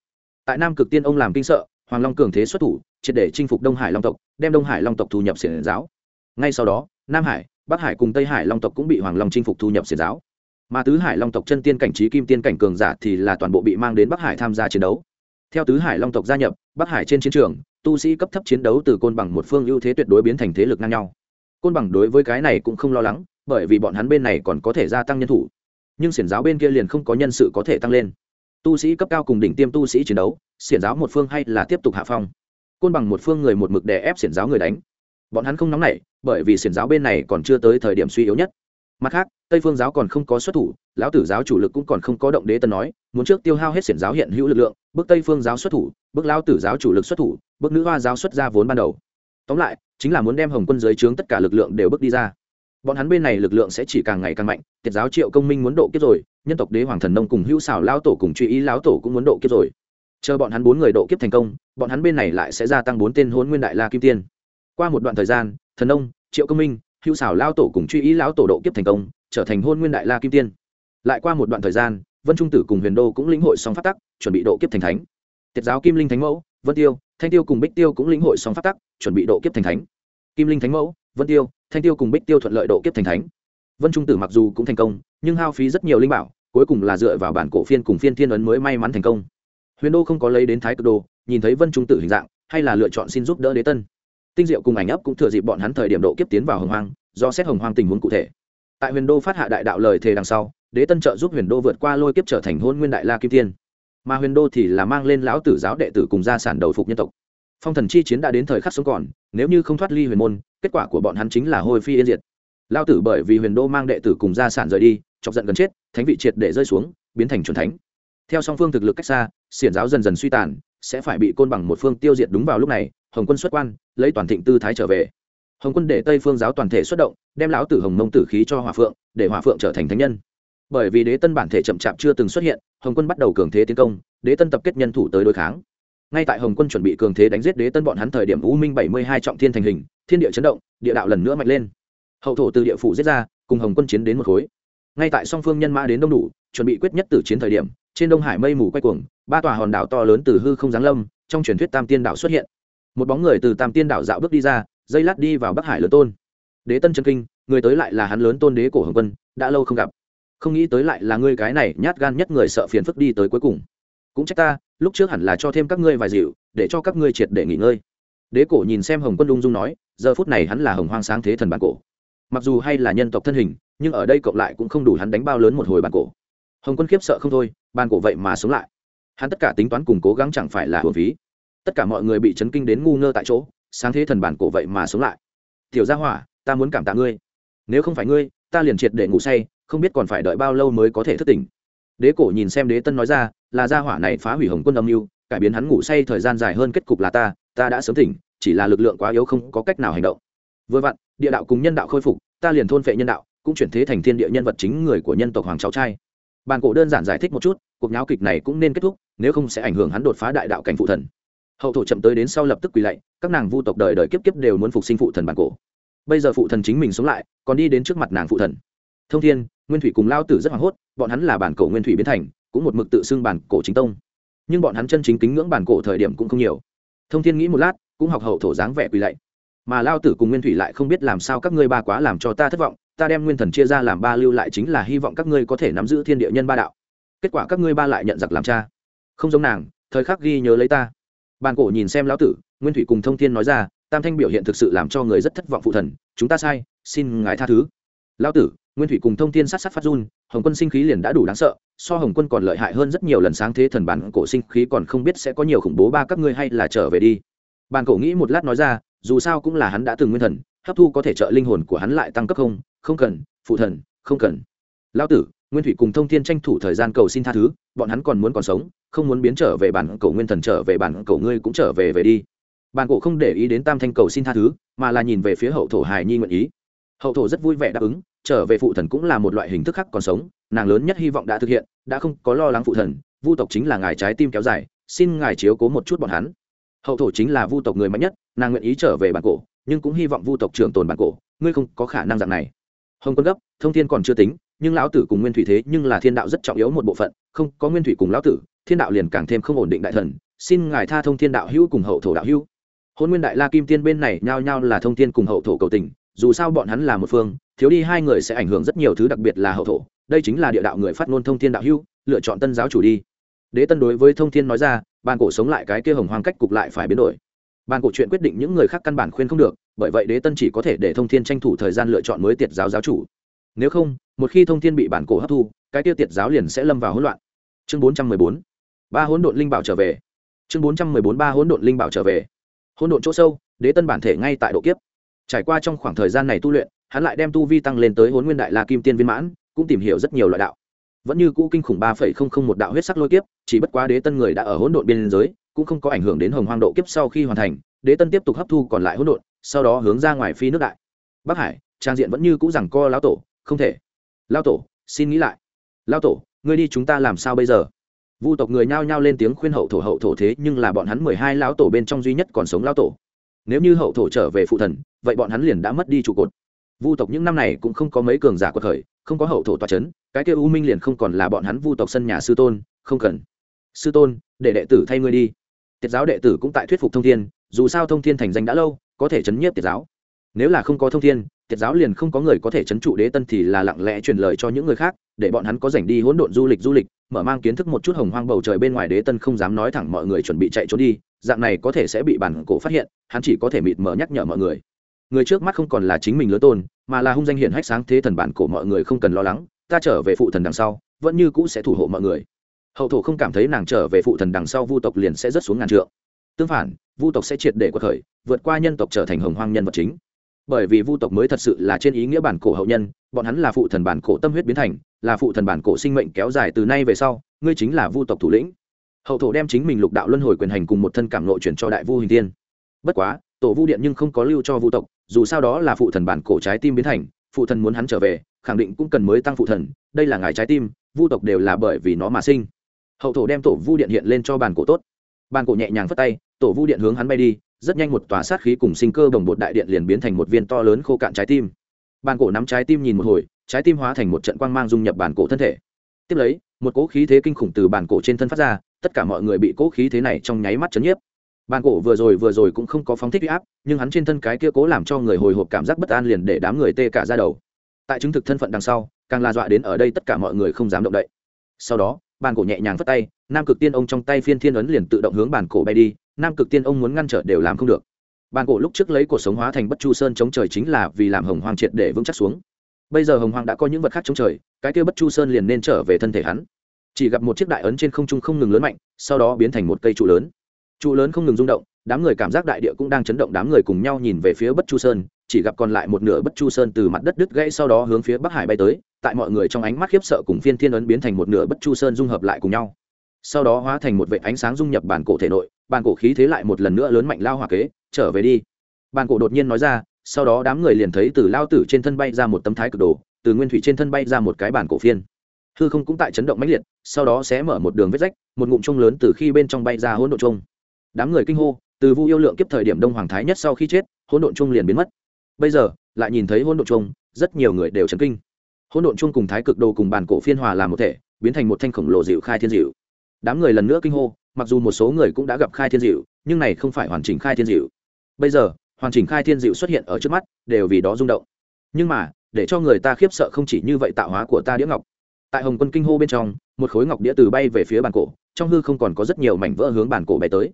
Tại nam cực tiên ông làm kinh sợ, hoàng long cường thế xuất thủ, triệt để chinh phục đông hải long tộc, đem đông hải long tộc thu nhập xiển giáo. Ngay sau đó, nam hải, bắc hải cùng tây hải long tộc cũng bị hoàng long chinh phục thu nhập xiển giáo. Mà tứ hải long tộc chân tiên cảnh trí kim tiên cảnh cường giả thì là toàn bộ bị mang đến bắc hải tham gia chiến đấu theo tứ hải long tộc gia nhập, bắc hải trên chiến trường, tu sĩ cấp thấp chiến đấu từ côn bằng một phương ưu thế tuyệt đối biến thành thế lực ngang nhau. Côn bằng đối với cái này cũng không lo lắng, bởi vì bọn hắn bên này còn có thể gia tăng nhân thủ. Nhưng xiển giáo bên kia liền không có nhân sự có thể tăng lên. Tu sĩ cấp cao cùng đỉnh tiêm tu sĩ chiến đấu, xiển giáo một phương hay là tiếp tục hạ phong. Côn bằng một phương người một mực đè ép xiển giáo người đánh. Bọn hắn không nóng nảy, bởi vì xiển giáo bên này còn chưa tới thời điểm suy yếu nhất mặt khác, tây phương giáo còn không có xuất thủ, lão tử giáo chủ lực cũng còn không có động đế tân nói, muốn trước tiêu hao hết xiển giáo hiện hữu lực lượng, bước tây phương giáo xuất thủ, bước lão tử giáo chủ lực xuất thủ, bước nữ hoa giáo xuất ra vốn ban đầu. Tóm lại, chính là muốn đem hồng quân dưới trướng tất cả lực lượng đều bước đi ra. Bọn hắn bên này lực lượng sẽ chỉ càng ngày càng mạnh, tiệt giáo triệu công minh muốn độ kiếp rồi, nhân tộc đế hoàng thần nông cùng hữu xảo lao tổ cùng truy ý lão tổ cũng muốn độ kiếp rồi. Chờ bọn hắn bốn người độ kiếp thành công, bọn hắn bên này lại sẽ gia tăng bốn tên hôn nguyên đại la kim tiên. Qua một đoạn thời gian, thần nông, triệu công minh hữu xảo lao tổ cùng truy ý lão tổ độ kiếp thành công, trở thành hôn nguyên đại la kim tiên. Lại qua một đoạn thời gian, vân trung tử cùng huyền đô cũng lĩnh hội song phát tắc, chuẩn bị độ kiếp thành thánh. Tiết giáo kim linh thánh mẫu, vân tiêu, thanh tiêu cùng bích tiêu cũng lĩnh hội song phát tắc, chuẩn bị độ kiếp thành thánh. Kim linh thánh mẫu, vân tiêu, thanh tiêu cùng bích tiêu thuận lợi độ kiếp thành thánh. Vân trung tử mặc dù cũng thành công, nhưng hao phí rất nhiều linh bảo, cuối cùng là dựa vào bản cổ phiên cùng phiên thiên ấn mới may mắn thành công. Huyền đô không có lấy đến thái cực đồ, nhìn thấy vân trung tử hình dạng, hay là lựa chọn xin giúp đỡ đế tân tinh diệu cùng ảnh ấp cũng thừa dịp bọn hắn thời điểm độ kiếp tiến vào hồng hoang, do xét hồng hoang tình huống cụ thể. Tại huyền đô phát hạ đại đạo lời thề đằng sau, đế tân trợ giúp huyền đô vượt qua lôi kiếp trở thành hôn nguyên đại la kim tiên. Mà huyền đô thì là mang lên lão tử giáo đệ tử cùng gia sản đầu phục nhân tộc. Phong thần chi chiến đã đến thời khắc sống còn, nếu như không thoát ly huyền môn, kết quả của bọn hắn chính là hôi phi yên diệt. Lao tử bởi vì huyền đô mang đệ tử cùng gia sản rời đi, chọc giận gần chết, thánh vị triệt để rơi xuống, biến thành c thánh. Theo song phương thực lực cách xa, xiển giáo dần dần suy tàn, sẽ phải bị côn bằng một phương tiêu diệt đúng vào lúc này, hồng quân xuất quan lấy toàn thịnh tư thái trở về. Hồng quân để tây phương giáo toàn thể xuất động, đem lão tử hồng mông tử khí cho hòa phượng, để hòa phượng trở thành thánh nhân. Bởi vì đế tân bản thể chậm chạp chưa từng xuất hiện, hồng quân bắt đầu cường thế tiến công, đế tân tập kết nhân thủ tới đối kháng. Ngay tại hồng quân chuẩn bị cường thế đánh giết đế tân bọn hắn thời điểm u minh bảy mươi hai trọng thiên thành hình, thiên địa chấn động, địa đạo lần nữa mạnh lên. Hậu thổ từ địa phủ giết ra, cùng hồng quân chiến đến một khối. Ngay tại song phương nhân mã đến đông đủ, chuẩn bị quyết nhất từ chiến thời điểm, trên đông hải mây mù quay cuồng, ba tòa hòn đảo to lớn từ hư không giáng lâm, trong truyền thuyết tam tiên đảo xuất hiện một bóng người từ tam tiên đảo dạo bước đi ra, dây lát đi vào bắc hải lớn tôn. Đế tân Trấn kinh, người tới lại là hắn lớn tôn đế cổ hồng quân, đã lâu không gặp. Không nghĩ tới lại là ngươi cái này nhát gan nhất người sợ phiền phức đi tới cuối cùng. Cũng trách ta, lúc trước hẳn là cho thêm các ngươi vài dịu, để cho các ngươi triệt để nghỉ ngơi. Đế cổ nhìn xem hồng quân ung dung nói, giờ phút này hắn là hồng hoang sáng thế thần bản cổ. Mặc dù hay là nhân tộc thân hình, nhưng ở đây cộng lại cũng không đủ hắn đánh bao lớn một hồi bản cổ. Hồng quân khiếp sợ không thôi, bản cổ vậy mà sống lại. Hắn tất cả tính toán cùng cố gắng chẳng phải là hồn phí tất cả mọi người bị chấn kinh đến ngu ngơ tại chỗ, sáng thế thần bản cổ vậy mà sống lại. Tiểu gia hỏa, ta muốn cảm tạ ngươi. Nếu không phải ngươi, ta liền triệt để ngủ say, không biết còn phải đợi bao lâu mới có thể thức tỉnh. Đế cổ nhìn xem đế tân nói ra, là gia hỏa này phá hủy hồng quân âm mưu, cải biến hắn ngủ say thời gian dài hơn kết cục là ta ta đã sớm tỉnh, chỉ là lực lượng quá yếu không có cách nào hành động. Vừa vặn, địa đạo cùng nhân đạo khôi phục, ta liền thôn phệ nhân đạo, cũng chuyển thế thành thiên địa nhân vật chính người của nhân tộc hoàng cháu trai. Bàn cổ đơn giản giải thích một chút, cuộc nháo kịch này cũng nên kết thúc, nếu không sẽ ảnh hưởng hắn đột phá đại đạo cảnh phụ thần hậu thổ chậm tới đến sau lập tức quỳ lạy, các nàng vu tộc đời đời kiếp kiếp đều muốn phục sinh phụ thần bản cổ. Bây giờ phụ thần chính mình sống lại, còn đi đến trước mặt nàng phụ thần. Thông thiên, nguyên thủy cùng lao tử rất hoảng hốt, bọn hắn là bản cổ nguyên thủy biến thành, cũng một mực tự xưng bản cổ chính tông. Nhưng bọn hắn chân chính kính ngưỡng bản cổ thời điểm cũng không nhiều. Thông thiên nghĩ một lát, cũng học hậu thổ dáng vẻ quỳ lạy. Mà lao tử cùng nguyên thủy lại không biết làm sao các ngươi ba quá làm cho ta thất vọng, ta đem nguyên thần chia ra làm ba lưu lại chính là hy vọng các ngươi có thể nắm giữ thiên địa nhân ba đạo. Kết quả các ngươi ba lại nhận giặc làm cha. Không giống nàng, thời khắc ghi nhớ lấy ta bàn cổ nhìn xem lão tử, nguyên thủy cùng thông thiên nói ra, tam thanh biểu hiện thực sự làm cho người rất thất vọng phụ thần, chúng ta sai, xin ngài tha thứ. Lão tử, nguyên thủy cùng thông thiên sát sát phát run, hồng quân sinh khí liền đã đủ đáng sợ, so hồng quân còn lợi hại hơn rất nhiều lần sáng thế thần bản cổ sinh khí còn không biết sẽ có nhiều khủng bố ba các ngươi hay là trở về đi. Bàn cổ nghĩ một lát nói ra, dù sao cũng là hắn đã từng nguyên thần, hấp thu có thể trợ linh hồn của hắn lại tăng cấp không không cần, phụ thần, không cần. Lão tử nguyên thủy cùng thông thiên tranh thủ thời gian cầu xin tha thứ, bọn hắn còn muốn còn sống, không muốn biến trở về bản cầu nguyên thần trở về bản cầu ngươi cũng trở về về đi. Bản cổ không để ý đến tam thanh cầu xin tha thứ, mà là nhìn về phía hậu thổ hài nhi nguyện ý. Hậu thổ rất vui vẻ đáp ứng, trở về phụ thần cũng là một loại hình thức khác còn sống, nàng lớn nhất hy vọng đã thực hiện, đã không có lo lắng phụ thần, vu tộc chính là ngài trái tim kéo dài, xin ngài chiếu cố một chút bọn hắn. Hậu thổ chính là vu tộc người mạnh nhất, nàng nguyện ý trở về bản cổ, nhưng cũng hy vọng vu tộc trưởng tồn bản cổ, ngươi không có khả năng dạng này. Hồng quân gấp, thông thiên còn chưa tính nhưng lão tử cùng nguyên thủy thế nhưng là thiên đạo rất trọng yếu một bộ phận, không có nguyên thủy cùng lão tử, thiên đạo liền càng thêm không ổn định đại thần, xin ngài tha thông thiên đạo hữu cùng hậu thổ đạo hữu. Hôn nguyên đại la kim tiên bên này nhao nhao là thông thiên cùng hậu thổ cầu tình, dù sao bọn hắn là một phương, thiếu đi hai người sẽ ảnh hưởng rất nhiều thứ đặc biệt là hậu thổ, đây chính là địa đạo người phát ngôn thông thiên đạo hữu, lựa chọn tân giáo chủ đi. Đế tân đối với thông thiên nói ra ban cổ sống lại cái kia hồng hoang cách cục lại phải biến đổi. Ban cổ chuyện quyết định những người khác căn bản khuyên không được, bởi vậy đế tân chỉ có thể để thông thiên tranh thủ thời gian lựa chọn mới tiệt giáo giáo chủ. Nếu không một khi thông thiên bị bản cổ hấp thu, cái tiêu tiệt giáo liền sẽ lâm vào hỗn loạn. Chương bốn trăm mười bốn. Ba hỗn độn linh bảo trở về. Chương bốn trăm mười bốn, ba hỗn độn linh bảo trở về. Hỗn độn chỗ sâu, đế tân bản thể ngay tại độ kiếp. Trải qua trong khoảng thời gian này tu luyện, hắn lại đem tu vi tăng lên tới hỗn nguyên đại la kim tiên viên mãn, cũng tìm hiểu rất nhiều loại đạo. Vẫn như cũ kinh khủng ba phẩy không không một đạo huyết sắc lôi kiếp, chỉ bất quá đế tân người đã ở hỗn độn biên giới, cũng không có ảnh hưởng đến hồng hoang độ kiếp sau khi hoàn thành, đế tân tiếp tục hấp thu còn lại hỗn độn, sau đó hướng ra ngoài phi nước đại. Bắc hải, trang diện vẫn như cũ rằng co lão tổ, không thể lao tổ, xin nghĩ lại. Lao tổ, ngươi đi chúng ta làm sao bây giờ? Vu tộc người nhao nhao lên tiếng khuyên hậu thổ hậu thổ thế nhưng là bọn hắn mười hai lão tổ bên trong duy nhất còn sống lão tổ. Nếu như hậu thổ trở về phụ thần, vậy bọn hắn liền đã mất đi trụ cột. Vu tộc những năm này cũng không có mấy cường giả quật khởi, không có hậu thổ tòa c h ấ n cái kia u minh liền không còn là bọn hắn vu tộc sân nhà sư tôn, không cần. Sư tôn, để đệ tử thay ngươi đi. Tiết giáo đệ tử cũng tại thuyết phục thông thiên, dù sao thông thiên thành danh đã lâu, có thể chấn nhiếp tiết giáo. Nếu là không có thông thiên tiết giáo liền không có người có thể chấn trụ đế tân thì là lặng lẽ truyền lời cho những người khác, để bọn hắn có rảnh đi hỗn độn du lịch du lịch, mở mang kiến thức một chút hồng hoang bầu trời bên ngoài đế tân không dám nói thẳng mọi người chuẩn bị chạy trốn đi, dạng này có thể sẽ bị bản cổ phát hiện, hắn chỉ có thể mịt mờ nhắc nhở mọi người. Người trước mắt không còn là chính mình lứa tôn, mà là hung danh hiển hách sáng thế thần bản cổ mọi người không cần lo lắng, ta trở về phụ thần đằng sau, vẫn như cũ sẽ thủ hộ mọi người. Hậu thổ không cảm thấy nàng trở về phụ thần đằng sau vu tộc liền sẽ rất xuống ngàn trượng. Tương phản, vu tộc sẽ triệt để cuộc khởi, vượt qua nhân tộc trở thành hồng hoang nhân vật chính bởi vì vu tộc mới thật sự là trên ý nghĩa bản cổ hậu nhân, bọn hắn là phụ thần bản cổ tâm huyết biến thành, là phụ thần bản cổ sinh mệnh kéo dài từ nay về sau, ngươi chính là vu tộc thủ lĩnh. Hậu thổ đem chính mình lục đạo luân hồi quyền hành cùng một thân cảm nội chuyển cho đại vu hình tiên bất quá, tổ vu điện nhưng không có lưu cho vu tộc, dù sao đó là phụ thần bản cổ trái tim biến thành, phụ thần muốn hắn trở về, khẳng định cũng cần mới tăng phụ thần, đây là ngài trái tim, vu tộc đều là bởi vì nó mà sinh. Hậu thổ đem tổ vu điện hiện lên cho bản cổ tốt. Bản cổ nhẹ nhàng phất tay, tổ vu điện hướng hắn bay đi rất nhanh một tòa sát khí cùng sinh cơ đồng bột đại điện liền biến thành một viên to lớn khô cạn trái tim. Bàn cổ nắm trái tim nhìn một hồi, trái tim hóa thành một trận quang mang dung nhập bàn cổ thân thể. Tiếp lấy, một cỗ khí thế kinh khủng từ bàn cổ trên thân phát ra, tất cả mọi người bị cỗ khí thế này trong nháy mắt chấn nhiếp. Bàn cổ vừa rồi vừa rồi cũng không có phóng thích huy áp, nhưng hắn trên thân cái kia cố làm cho người hồi hộp cảm giác bất an liền để đám người tê cả ra đầu. Tại chứng thực thân phận đằng sau, càng la dọa đến ở đây tất cả mọi người không dám động đậy. Sau đó, bàn cổ nhẹ nhàng phất tay, nam cực tiên ông trong tay phiên thiên ấn liền tự động hướng bàn cổ bay đi nam cực tiên ông muốn ngăn trở đều làm không được. Bàn cổ lúc trước lấy cuộc sống hóa thành bất chu sơn chống trời chính là vì làm hồng hoàng triệt để vững chắc xuống. Bây giờ hồng hoàng đã có những vật khác chống trời, cái kia bất chu sơn liền nên trở về thân thể hắn. Chỉ gặp một chiếc đại ấn trên không trung không ngừng lớn mạnh, sau đó biến thành một cây trụ lớn. Trụ lớn không ngừng rung động, đám người cảm giác đại địa cũng đang chấn động, đám người cùng nhau nhìn về phía bất chu sơn, chỉ gặp còn lại một nửa bất chu sơn từ mặt đất đứt gãy sau đó hướng phía bắc hải bay tới, tại mọi người trong ánh mắt khiếp sợ cùng phiên thiên ấn biến thành một nửa bất chu sơn dung hợp lại cùng nhau sau đó hóa thành một vệ ánh sáng dung nhập bản cổ thể nội, bản cổ khí thế lại một lần nữa lớn mạnh lao hòa kế, trở về đi. Bản cổ đột nhiên nói ra, sau đó đám người liền thấy từ lao tử trên thân bay ra một tấm thái cực đồ, từ nguyên thủy trên thân bay ra một cái bản cổ phiên. Hư không cũng tại chấn động mãnh liệt, sau đó sẽ mở một đường vết rách, một ngụm trông lớn từ khi bên trong bay ra hỗn độn trông đám người kinh hô, từ vu yêu lượng kiếp thời điểm đông hoàng thái nhất sau khi chết, hỗn độn chung liền biến mất. Bây giờ, lại nhìn thấy hỗn độn chung rất nhiều người đều chấn kinh. Hỗn độn chung cùng thái cực đồ cùng bản cổ phiên hòa làm một thể, biến thành một thanh khổng lồ dịu khai thiên dịu đám người lần nữa kinh hô mặc dù một số người cũng đã gặp khai thiên dịu nhưng này không phải hoàn chỉnh khai thiên dịu bây giờ hoàn chỉnh khai thiên dịu xuất hiện ở trước mắt đều vì đó rung động. Nhưng mà để cho người ta khiếp sợ không chỉ như vậy tạo hóa của ta đĩa ngọc. Tại hồng quân kinh hô bên trong một khối ngọc đĩa từ bay về phía bàn cổ trong hư không còn có rất nhiều mảnh vỡ hướng bàn cổ bay tới.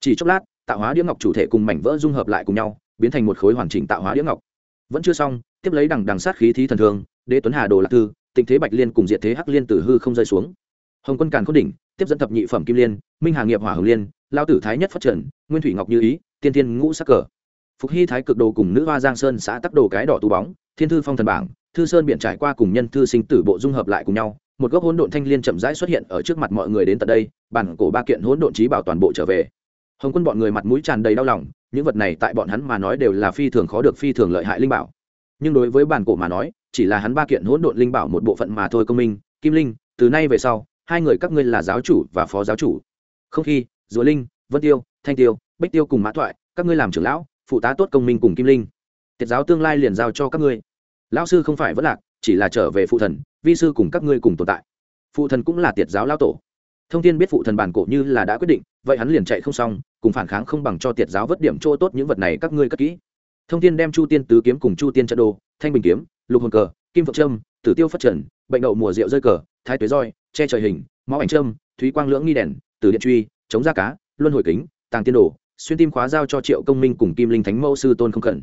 Chỉ chốc lát tạo hóa đĩa ngọc chủ thể cùng mảnh vỡ dung hợp lại cùng nhau biến thành một khối hoàn chỉnh tạo hóa đĩa ngọc. Vẫn chưa xong tiếp lấy đằng đằng sát khí thí thần thường, đế tuấn hà đồ lạc thư tình thế bạch liên cùng diện thế hắc liên từ hư không rơi xuống. Hồng quân càn khôn đỉnh tiếp dẫn thập nhị phẩm kim liên, minh hà nghiệp hỏa hồng liên, lao tử thái nhất phát triển nguyên thủy ngọc như ý, tiên tiên ngũ sắc cờ. Phục hy thái cực đồ cùng nữ hoa giang sơn xã tắc đồ cái đỏ tú bóng, thiên thư phong thần bảng, thư sơn biển trải qua cùng nhân thư sinh tử bộ dung hợp lại cùng nhau, một gốc hỗn độn thanh liên chậm rãi xuất hiện ở trước mặt mọi người đến tận đây, bản cổ ba kiện hỗn độn trí bảo toàn bộ trở về. Hồng quân bọn người mặt mũi tràn đầy đau lòng, những vật này tại bọn hắn mà nói đều là phi thường khó được phi thường lợi hại linh bảo. Nhưng đối với bản cổ mà nói, chỉ là hắn ba kiện hỗn độn linh bảo một bộ phận mà thôi công minh, kim linh, từ nay về sau hai người các ngươi là giáo chủ và phó giáo chủ. Không khi, dùa linh, vân tiêu, thanh tiêu, bích tiêu cùng mã thoại, các ngươi làm trưởng lão, phụ tá tốt công minh cùng kim linh. Tiết giáo tương lai liền giao cho các ngươi. Lão sư không phải vất lạc, chỉ là trở về phụ thần, vi sư cùng các ngươi cùng tồn tại. Phụ thần cũng là tiệt giáo lao tổ. Thông tin biết phụ thần bản cổ như là đã quyết định, vậy hắn liền chạy không xong, cùng phản kháng không bằng cho tiệt giáo vất điểm chỗ tốt những vật này các ngươi cất kỹ. Thông tin đem chu tiên tứ kiếm cùng chu tiên trận đồ, thanh bình kiếm, lục hồn cờ, kim phượng trâm tử tiêu phát trần, bệnh đậu mùa rượu rơi cờ, thái tuế roi che trời hình, máu ảnh trâm thúy quang lưỡng nghi đèn, từ điện truy, chống da cá, luân hồi kính, tàng tiên đồ, xuyên tim khóa giao cho triệu công minh cùng kim linh thánh mẫu sư tôn không cần.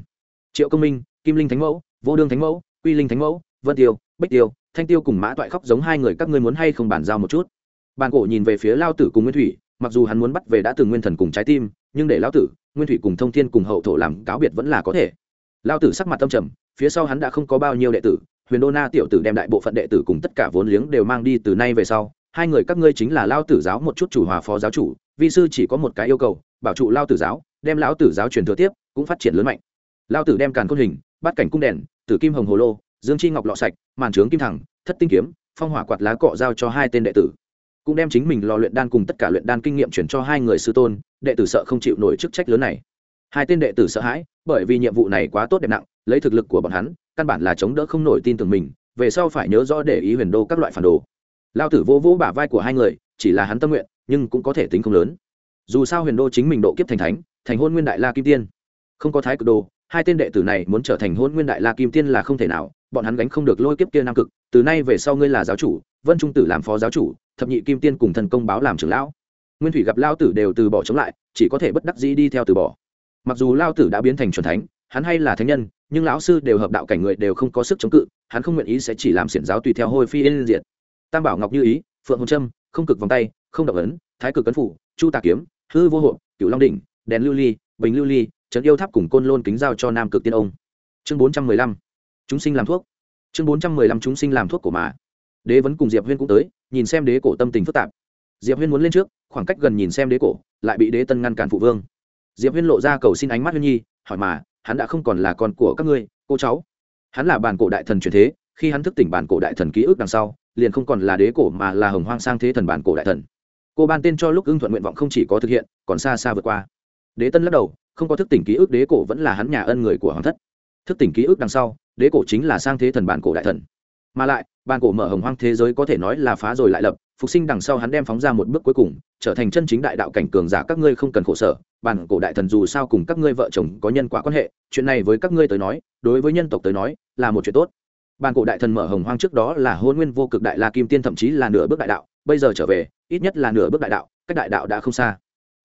Triệu công minh, kim linh thánh mẫu, vô đương thánh mẫu, quy linh thánh mẫu, vân tiêu, bích tiêu, thanh tiêu cùng mã toại khóc giống hai người, các ngươi muốn hay không bàn giao một chút? Bàn cổ nhìn về phía lao tử cùng nguyên thủy, mặc dù hắn muốn bắt về đã từng nguyên thần cùng trái tim, nhưng để lao tử, nguyên thủy cùng thông thiên cùng hậu thổ làm cáo biệt vẫn là có thể. Lao tử sắc mặt tâm trầm, phía sau hắn đã không có bao nhiêu đệ tử huyền đô na tiểu tử đem đại bộ phận đệ tử cùng tất cả vốn liếng đều mang đi từ nay về sau, hai người các ngươi chính là lao tử giáo một chút chủ hòa phó giáo chủ, vi sư chỉ có một cái yêu cầu, bảo trụ lao tử giáo, đem lão tử giáo truyền thừa tiếp, cũng phát triển lớn mạnh. Lao tử đem càn côn hình, bát cảnh cung đèn, tử kim hồng hồ lô, dương chi ngọc lọ sạch, màn trướng kim thẳng, thất tinh kiếm, phong hỏa quạt lá cọ giao cho hai tên đệ tử. Cũng đem chính mình lò luyện đan cùng tất cả luyện đan kinh nghiệm chuyển cho hai người sư tôn, đệ tử sợ không chịu nổi chức trách lớn này. Hai tên đệ tử sợ hãi, bởi vì nhiệm vụ này quá tốt đẹp nặng, lấy thực lực của bọn hắn căn bản là chống đỡ không nổi tin tưởng mình, về sau phải nhớ rõ để ý huyền đô các loại phản đồ. Lao tử vô vỗ bả vai của hai người, chỉ là hắn tâm nguyện, nhưng cũng có thể tính không lớn. Dù sao huyền đô chính mình độ kiếp thành thánh, thành hôn nguyên đại la kim tiên. Không có thái cực đồ, hai tên đệ tử này muốn trở thành hôn nguyên đại la kim tiên là không thể nào, bọn hắn gánh không được lôi kiếp kia nam cực, từ nay về sau ngươi là giáo chủ, vân trung tử làm phó giáo chủ, thập nhị kim tiên cùng thần công báo làm trưởng lão. Nguyên thủy gặp lao tử đều từ bỏ chống lại, chỉ có thể bất đắc dĩ đi theo từ bỏ. Mặc dù lao tử đã biến thành c thánh hắn hay là thánh nhân, nhưng lão sư đều hợp đạo cảnh người đều không có sức chống cự, hắn không nguyện ý sẽ chỉ làm xiển giáo tùy theo hôi phi yên diệt. Tam bảo ngọc như ý, phượng hồng trâm, không cực vòng tay, không động ấn, thái cực cấn phủ, chu tà kiếm, hư vô hộ, cửu long đỉnh, đèn lưu ly, bình lưu ly, trấn yêu tháp cùng côn lôn kính giao cho nam cực tiên ông. Chương bốn trăm mười lăm. Chúng sinh làm thuốc. Chương bốn trăm mười lăm chúng sinh làm thuốc của mà. Đế vẫn cùng diệp huyên cũng tới, nhìn xem đế cổ tâm tình phức tạp. Diệp huyên muốn lên trước, khoảng cách gần nhìn xem đế cổ, lại bị đế tân ngăn cản phụ vương. Diệp huyên lộ ra cầu xin ánh mắt huyên nhi, hỏi mà hắn đã không còn là con của các ngươi, cô cháu. Hắn là bản cổ đại thần truyền thế, khi hắn thức tỉnh bản cổ đại thần ký ức đằng sau, liền không còn là đế cổ mà là hồng hoang sang thế thần bản cổ đại thần. Cô ban tên cho lúc ưng thuận nguyện vọng không chỉ có thực hiện, còn xa xa vượt qua. Đế tân lắc đầu, không có thức tỉnh ký ức đế cổ vẫn là hắn nhà ân người của hoàng thất. Thức tỉnh ký ức đằng sau, đế cổ chính là sang thế thần bản cổ đại thần. Mà lại, bản cổ mở hồng hoang thế giới có thể nói là phá rồi lại lập phục sinh đằng sau hắn đem phóng ra một bước cuối cùng, trở thành chân chính đại đạo cảnh cường giả các ngươi không cần khổ sở, bản cổ đại thần dù sao cùng các ngươi vợ chồng có nhân quả quan hệ, chuyện này với các ngươi tới nói, đối với nhân tộc tới nói, là một chuyện tốt. Bản cổ đại thần mở hồng hoang trước đó là hôn nguyên vô cực đại la kim tiên thậm chí là nửa bước đại đạo, bây giờ trở về, ít nhất là nửa bước đại đạo, cách đại đạo đã không xa.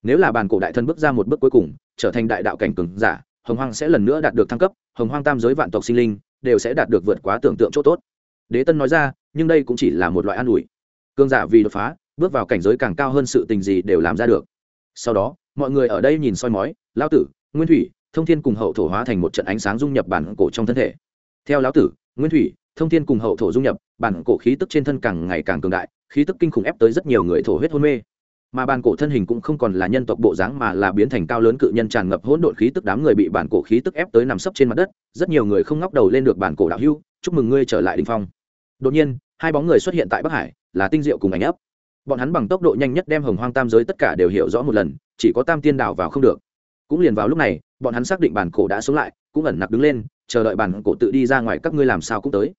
Nếu là bản cổ đại thần bước ra một bước cuối cùng, trở thành đại đạo cảnh cường giả, hồng hoang sẽ lần nữa đạt được thăng cấp, hồng hoang tam giới vạn tộc sinh linh đều sẽ đạt được vượt quá tưởng tượng chỗ tốt. Đế tân nói ra, nhưng đây cũng chỉ là một loại an ủi cương giả vì đột phá, bước vào cảnh giới càng cao hơn sự tình gì đều làm ra được. Sau đó, mọi người ở đây nhìn soi mói lao tử, nguyên thủy, thông thiên cùng hậu thổ hóa thành một trận ánh sáng dung nhập bản cổ trong thân thể. Theo lão tử, nguyên thủy, thông thiên cùng hậu thổ dung nhập, bản cổ khí tức trên thân càng ngày càng cường đại, khí tức kinh khủng ép tới rất nhiều người thổ huyết hôn mê. Mà bản cổ thân hình cũng không còn là nhân tộc bộ dáng mà là biến thành cao lớn cự nhân tràn ngập hỗn độn khí tức đám người bị bản cổ khí tức ép tới nằm sấp trên mặt đất, rất nhiều người không ngóc đầu lên được bản cổ đạo hưu, chúc mừng ngươi trở lại đình phong. Đột nhiên hai bóng người xuất hiện tại bắc hải, là tinh diệu cùng ảnh ấp. Bọn hắn bằng tốc độ nhanh nhất đem hồng hoang tam giới tất cả đều hiểu rõ một lần, chỉ có tam tiên đảo vào không được. Cũng liền vào lúc này, bọn hắn xác định bản cổ đã sống lại, cũng ẩn nặc đứng lên, chờ đợi bản cổ tự đi ra ngoài các ngươi làm sao cũng tới.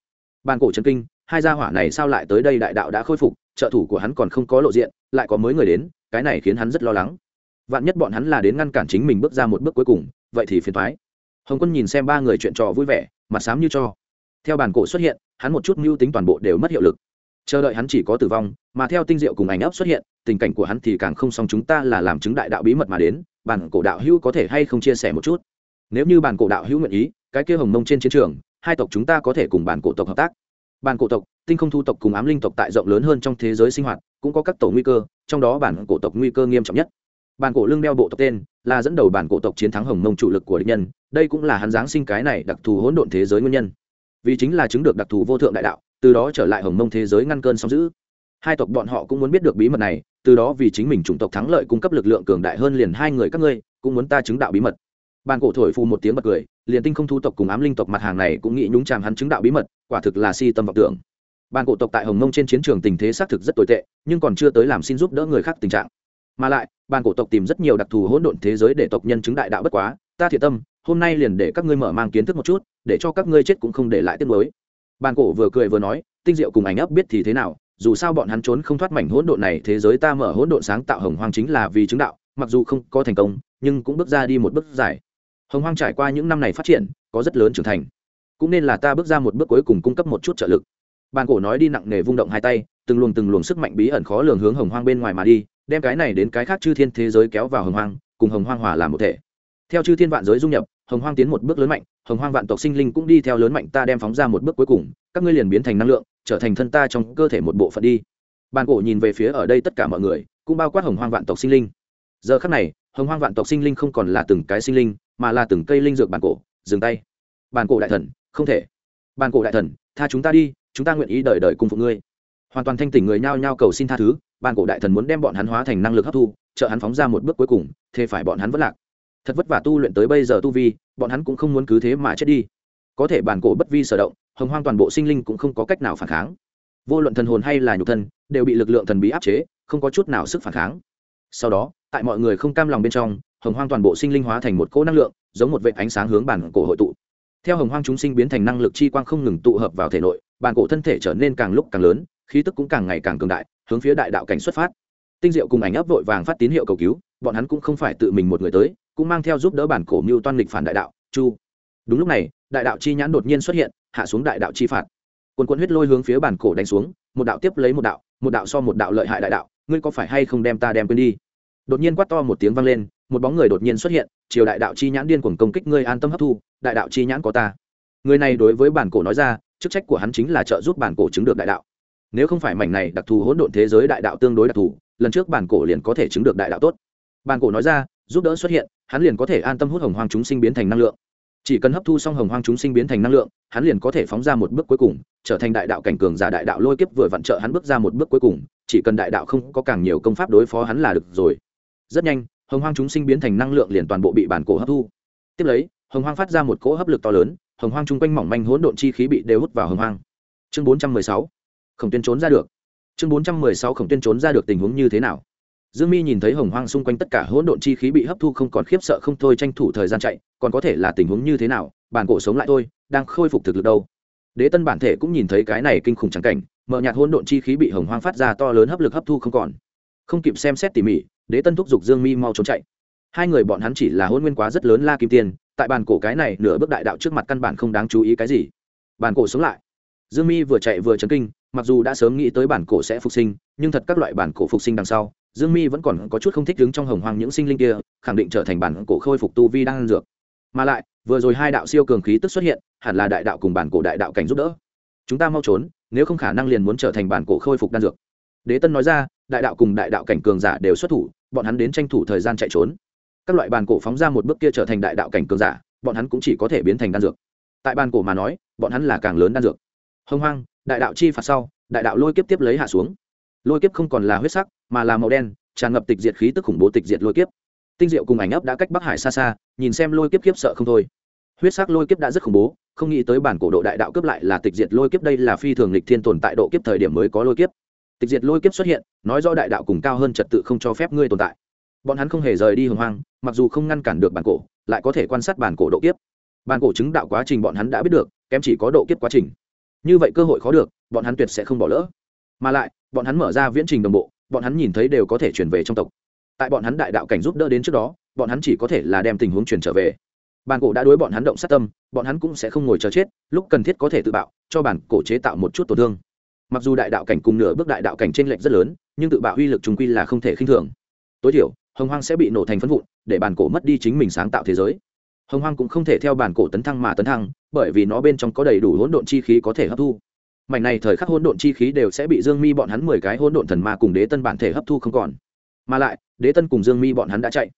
Bản cổ trần kinh, hai gia hỏa này sao lại tới đây đại đạo đã khôi phục, trợ thủ của hắn còn không có lộ diện, lại có mới người đến, cái này khiến hắn rất lo lắng. Vạn nhất bọn hắn là đến ngăn cản chính mình bước ra một bước cuối cùng, vậy thì phiền thoái hồng quân nhìn xem ba người chuyện trò vui vẻ, mặt sám như cho. Theo bản cổ xuất hiện hắn một chút mưu tính toàn bộ đều mất hiệu lực. Chờ đợi hắn chỉ có tử vong, mà theo tinh diệu cùng ảnh ấp xuất hiện, tình cảnh của hắn thì càng không xong chúng ta là làm chứng đại đạo bí mật mà đến, bản cổ đạo hữu có thể hay không chia sẻ một chút? Nếu như bản cổ đạo hữu nguyện ý, cái kia hồng mông trên chiến trường, hai tộc chúng ta có thể cùng bản cổ tộc hợp tác. Bản cổ tộc, tinh không thu tộc cùng ám linh tộc tại rộng lớn hơn trong thế giới sinh hoạt, cũng có các tổ nguy cơ, trong đó bản cổ tộc nguy cơ nghiêm trọng nhất. Bản cổ lương đeo bộ tộc tên, là dẫn đầu bản cổ tộc chiến thắng hồng mông chủ lực của địch nhân, đây cũng là hắn giáng sinh cái này đặc thù hỗn độn thế giới nguyên nhân vì chính là chứng được đặc thù vô thượng đại đạo, từ đó trở lại hồng mông thế giới ngăn cơn sóng giữ hai tộc bọn họ cũng muốn biết được bí mật này, từ đó vì chính mình chủng tộc thắng lợi cung cấp lực lượng cường đại hơn liền hai người các ngươi, cũng muốn ta chứng đạo bí mật. Bàn cổ thổi phù một tiếng bật cười, liền tinh không thu tộc cùng ám linh tộc mặt hàng này cũng nghĩ nhúng chàm hắn chứng đạo bí mật, quả thực là si tâm vọng tưởng. Bàn cổ tộc tại hồng mông trên chiến trường tình thế xác thực rất tồi tệ, nhưng còn chưa tới làm xin giúp đỡ người khác tình trạng. Mà lại, bàn cổ tộc tìm rất nhiều đặc thù hỗn độn thế giới để tộc nhân chứng đại đạo bất quá, ta thiệt tâm hôm nay liền để các ngươi mở mang kiến thức một chút, để cho các ngươi chết cũng không để lại tiết mới bàn cổ vừa cười vừa nói, tinh diệu cùng ảnh ấp biết thì thế nào, dù sao bọn hắn trốn không thoát mảnh hỗn độn này, thế giới ta mở hỗn độn sáng tạo hồng hoang chính là vì chứng đạo, mặc dù không có thành công, nhưng cũng bước ra đi một bước dài. Hồng hoang trải qua những năm này phát triển, có rất lớn trưởng thành. Cũng nên là ta bước ra một bước cuối cùng cung cấp một chút trợ lực. Bàn cổ nói đi nặng nề vung động hai tay, từng luồng từng luồng sức mạnh bí ẩn khó lường hướng hồng hoang bên ngoài mà đi, đem cái này đến cái khác chư thiên thế giới kéo vào hồng hoang, cùng hồng hoang hòa làm một thể. Theo chư thiên vạn giới dung nhập hồng hoang tiến một bước lớn mạnh, hồng hoang vạn tộc sinh linh cũng đi theo lớn mạnh, ta đem phóng ra một bước cuối cùng, các ngươi liền biến thành năng lượng, trở thành thân ta trong cơ thể một bộ phận đi. Bàn cổ nhìn về phía ở đây tất cả mọi người, cũng bao quát hồng hoang vạn tộc sinh linh. Giờ khắc này, hồng hoang vạn tộc sinh linh không còn là từng cái sinh linh, mà là từng cây linh dược bàn cổ, dừng tay. Bàn cổ đại thần, không thể. Bàn cổ đại thần, tha chúng ta đi, chúng ta nguyện ý đời đời cùng phụ ngươi. Hoàn toàn thanh tỉnh người nhao nhao cầu xin tha thứ, bàn cổ đại thần muốn đem bọn hắn hóa thành năng lực hấp thu, trợ hắn phóng ra một bước cuối cùng, thế phải bọn hắn vất lạc thật vất vả tu luyện tới bây giờ tu vi, bọn hắn cũng không muốn cứ thế mà chết đi. Có thể bản cổ bất vi sở động, hồng hoang toàn bộ sinh linh cũng không có cách nào phản kháng. Vô luận thần hồn hay là nhục thân, đều bị lực lượng thần bí áp chế, không có chút nào sức phản kháng. Sau đó, tại mọi người không cam lòng bên trong, hồng hoang toàn bộ sinh linh hóa thành một cỗ năng lượng, giống một vệ ánh sáng hướng bản cổ hội tụ. Theo hồng hoang chúng sinh biến thành năng lực chi quang không ngừng tụ hợp vào thể nội, bản cổ thân thể trở nên càng lúc càng lớn, khí tức cũng càng ngày càng cường đại, hướng phía đại đạo cảnh xuất phát tinh diệu cùng ảnh ấp vội vàng phát tín hiệu cầu cứu, bọn hắn cũng không phải tự mình một người tới, cũng mang theo giúp đỡ bản cổ mưu toan lịch phản đại đạo, chu. Đúng lúc này, đại đạo chi nhãn đột nhiên xuất hiện, hạ xuống đại đạo chi phạt. Quần quân huyết lôi hướng phía bản cổ đánh xuống, một đạo tiếp lấy một đạo một đạo so một đạo lợi hại đại đạo, ngươi có phải hay không đem ta đem quên đi? Đột nhiên quát to một tiếng vang lên, một bóng người đột nhiên xuất hiện chiều đại đạo chi nhãn điên cuồng công kích ngươi an tâm hấp thu, đại đạo chi nhãn có ta. Người này đối với bản cổ nói ra, chức trách của hắn chính là trợ giúp bản cổ chứng được đại đạo. Nếu không phải mảnh này đặc thù hỗn độn thế giới đại đạo tương đối đặc thù lần trước bản cổ liền có thể chứng được đại đạo tốt. Bản cổ nói ra, giúp đỡ xuất hiện, hắn liền có thể an tâm hút hồng hoang chúng sinh biến thành năng lượng. Chỉ cần hấp thu xong hồng hoang chúng sinh biến thành năng lượng, hắn liền có thể phóng ra một bước cuối cùng, trở thành đại đạo cảnh cường giả đại đạo lôi kiếp vừa vặn trợ hắn bước ra một bước cuối cùng, chỉ cần đại đạo không có càng nhiều công pháp đối phó hắn là được rồi. Rất nhanh, hồng hoang chúng sinh biến thành năng lượng liền toàn bộ bị bản cổ hấp thu. Tiếp lấy, hồng hoang phát ra một cỗ hấp lực to lớn, hồng hoang chung quanh mỏng manh hỗn độn chi khí bị đều hút vào hồng hoang. Chương bốn trăm mười sáu, khổng tuyên trốn ra được chương bốn trăm mười sáu khổng tuyên trốn ra được tình huống như thế nào? Dương mi nhìn thấy hồng hoang xung quanh tất cả hỗn độn chi khí bị hấp thu không còn khiếp sợ không thôi tranh thủ thời gian chạy, còn có thể là tình huống như thế nào, bản cổ sống lại thôi, đang khôi phục thực lực đâu? Đế tân bản thể cũng nhìn thấy cái này kinh khủng trắng cảnh, mở nhạt hỗn độn chi khí bị hồng hoang phát ra to lớn hấp lực hấp thu không còn. Không kịp xem xét tỉ mỉ, đế tân thúc giục dương mi mau trốn chạy. Hai người bọn hắn chỉ là hôn nguyên quá rất lớn la kim tiên, tại bàn cổ cái này nửa bước đại đạo trước mặt căn bản không đáng chú ý cái gì. Bàn cổ sống lại dương mi vừa chạy vừa chấn kinh, mặc dù đã sớm nghĩ tới bản cổ sẽ phục sinh, nhưng thật các loại bản cổ phục sinh đằng sau, dương mi vẫn còn có chút không thích đứng trong hồng hoang những sinh linh kia, khẳng định trở thành bản cổ khôi phục tu vi đang ăn dược. Mà lại, vừa rồi hai đạo siêu cường khí tức xuất hiện, hẳn là đại đạo cùng bản cổ đại đạo cảnh giúp đỡ. Chúng ta mau trốn, nếu không khả năng liền muốn trở thành bản cổ khôi phục đan dược. Đế tân nói ra, đại đạo cùng đại đạo cảnh cường giả đều xuất thủ, bọn hắn đến tranh thủ thời gian chạy trốn. Các loại bàn cổ phóng ra một bước kia trở thành đại đạo cảnh cường giả, bọn hắn cũng chỉ có thể biến thành đan dược. Tại bàn cổ mà nói, bọn hắn là càng lớn đan dược hông hoang, đại đạo chi phạt sau, đại đạo lôi kiếp tiếp lấy hạ xuống. Lôi kiếp không còn là huyết sắc, mà là màu đen, tràn ngập tịch diệt khí tức khủng bố tịch diệt lôi kiếp. Tinh diệu cùng ảnh ấp đã cách bắc hải xa xa, nhìn xem lôi kiếp kiếp sợ không thôi. Huyết sắc lôi kiếp đã rất khủng bố, không nghĩ tới bản cổ độ đại đạo kiếp lại là tịch diệt lôi kiếp, đây là phi thường lịch thiên tồn tại độ kiếp thời điểm mới có lôi kiếp. Tịch diệt lôi kiếp xuất hiện, nói do đại đạo cùng cao hơn trật tự không cho phép ngươi tồn tại. Bọn hắn không hề rời đi hồng hoang, mặc dù không ngăn cản được bản cổ, lại có thể quan sát bản cổ độ kiếp. Bản cổ chứng đạo quá trình bọn hắn đã biết được, kém chỉ có độ kiếp quá trình như vậy cơ hội khó được, bọn hắn tuyệt sẽ không bỏ lỡ. Mà lại, bọn hắn mở ra viễn trình đồng bộ, bọn hắn nhìn thấy đều có thể chuyển về trong tộc. Tại bọn hắn đại đạo cảnh giúp đỡ đến trước đó, bọn hắn chỉ có thể là đem tình huống chuyển trở về. Bản cổ đã đối bọn hắn động sát tâm, bọn hắn cũng sẽ không ngồi chờ chết, lúc cần thiết có thể tự bạo, cho bản cổ chế tạo một chút tổn thương. Mặc dù đại đạo cảnh cùng nửa bước đại đạo cảnh t r ê n lệch rất lớn, nhưng tự bạo uy lực trung quy là không thể khinh thường. Tối thiểu, hồng hoang sẽ bị nổ thành phân vụn, để bản cổ mất đi chính mình sáng tạo thế giới. Hồng hoang cũng không thể theo bản cổ tấn thăng mà tấn thăng bởi vì nó bên trong có đầy đủ hỗn độn chi khí có thể hấp thu. Mảnh này thời khắc hỗn độn chi khí đều sẽ bị dương mi bọn hắn mười cái hỗn độn thần ma cùng đế tân bản thể hấp thu không còn. Mà lại, đế tân cùng dương mi bọn hắn đã chạy.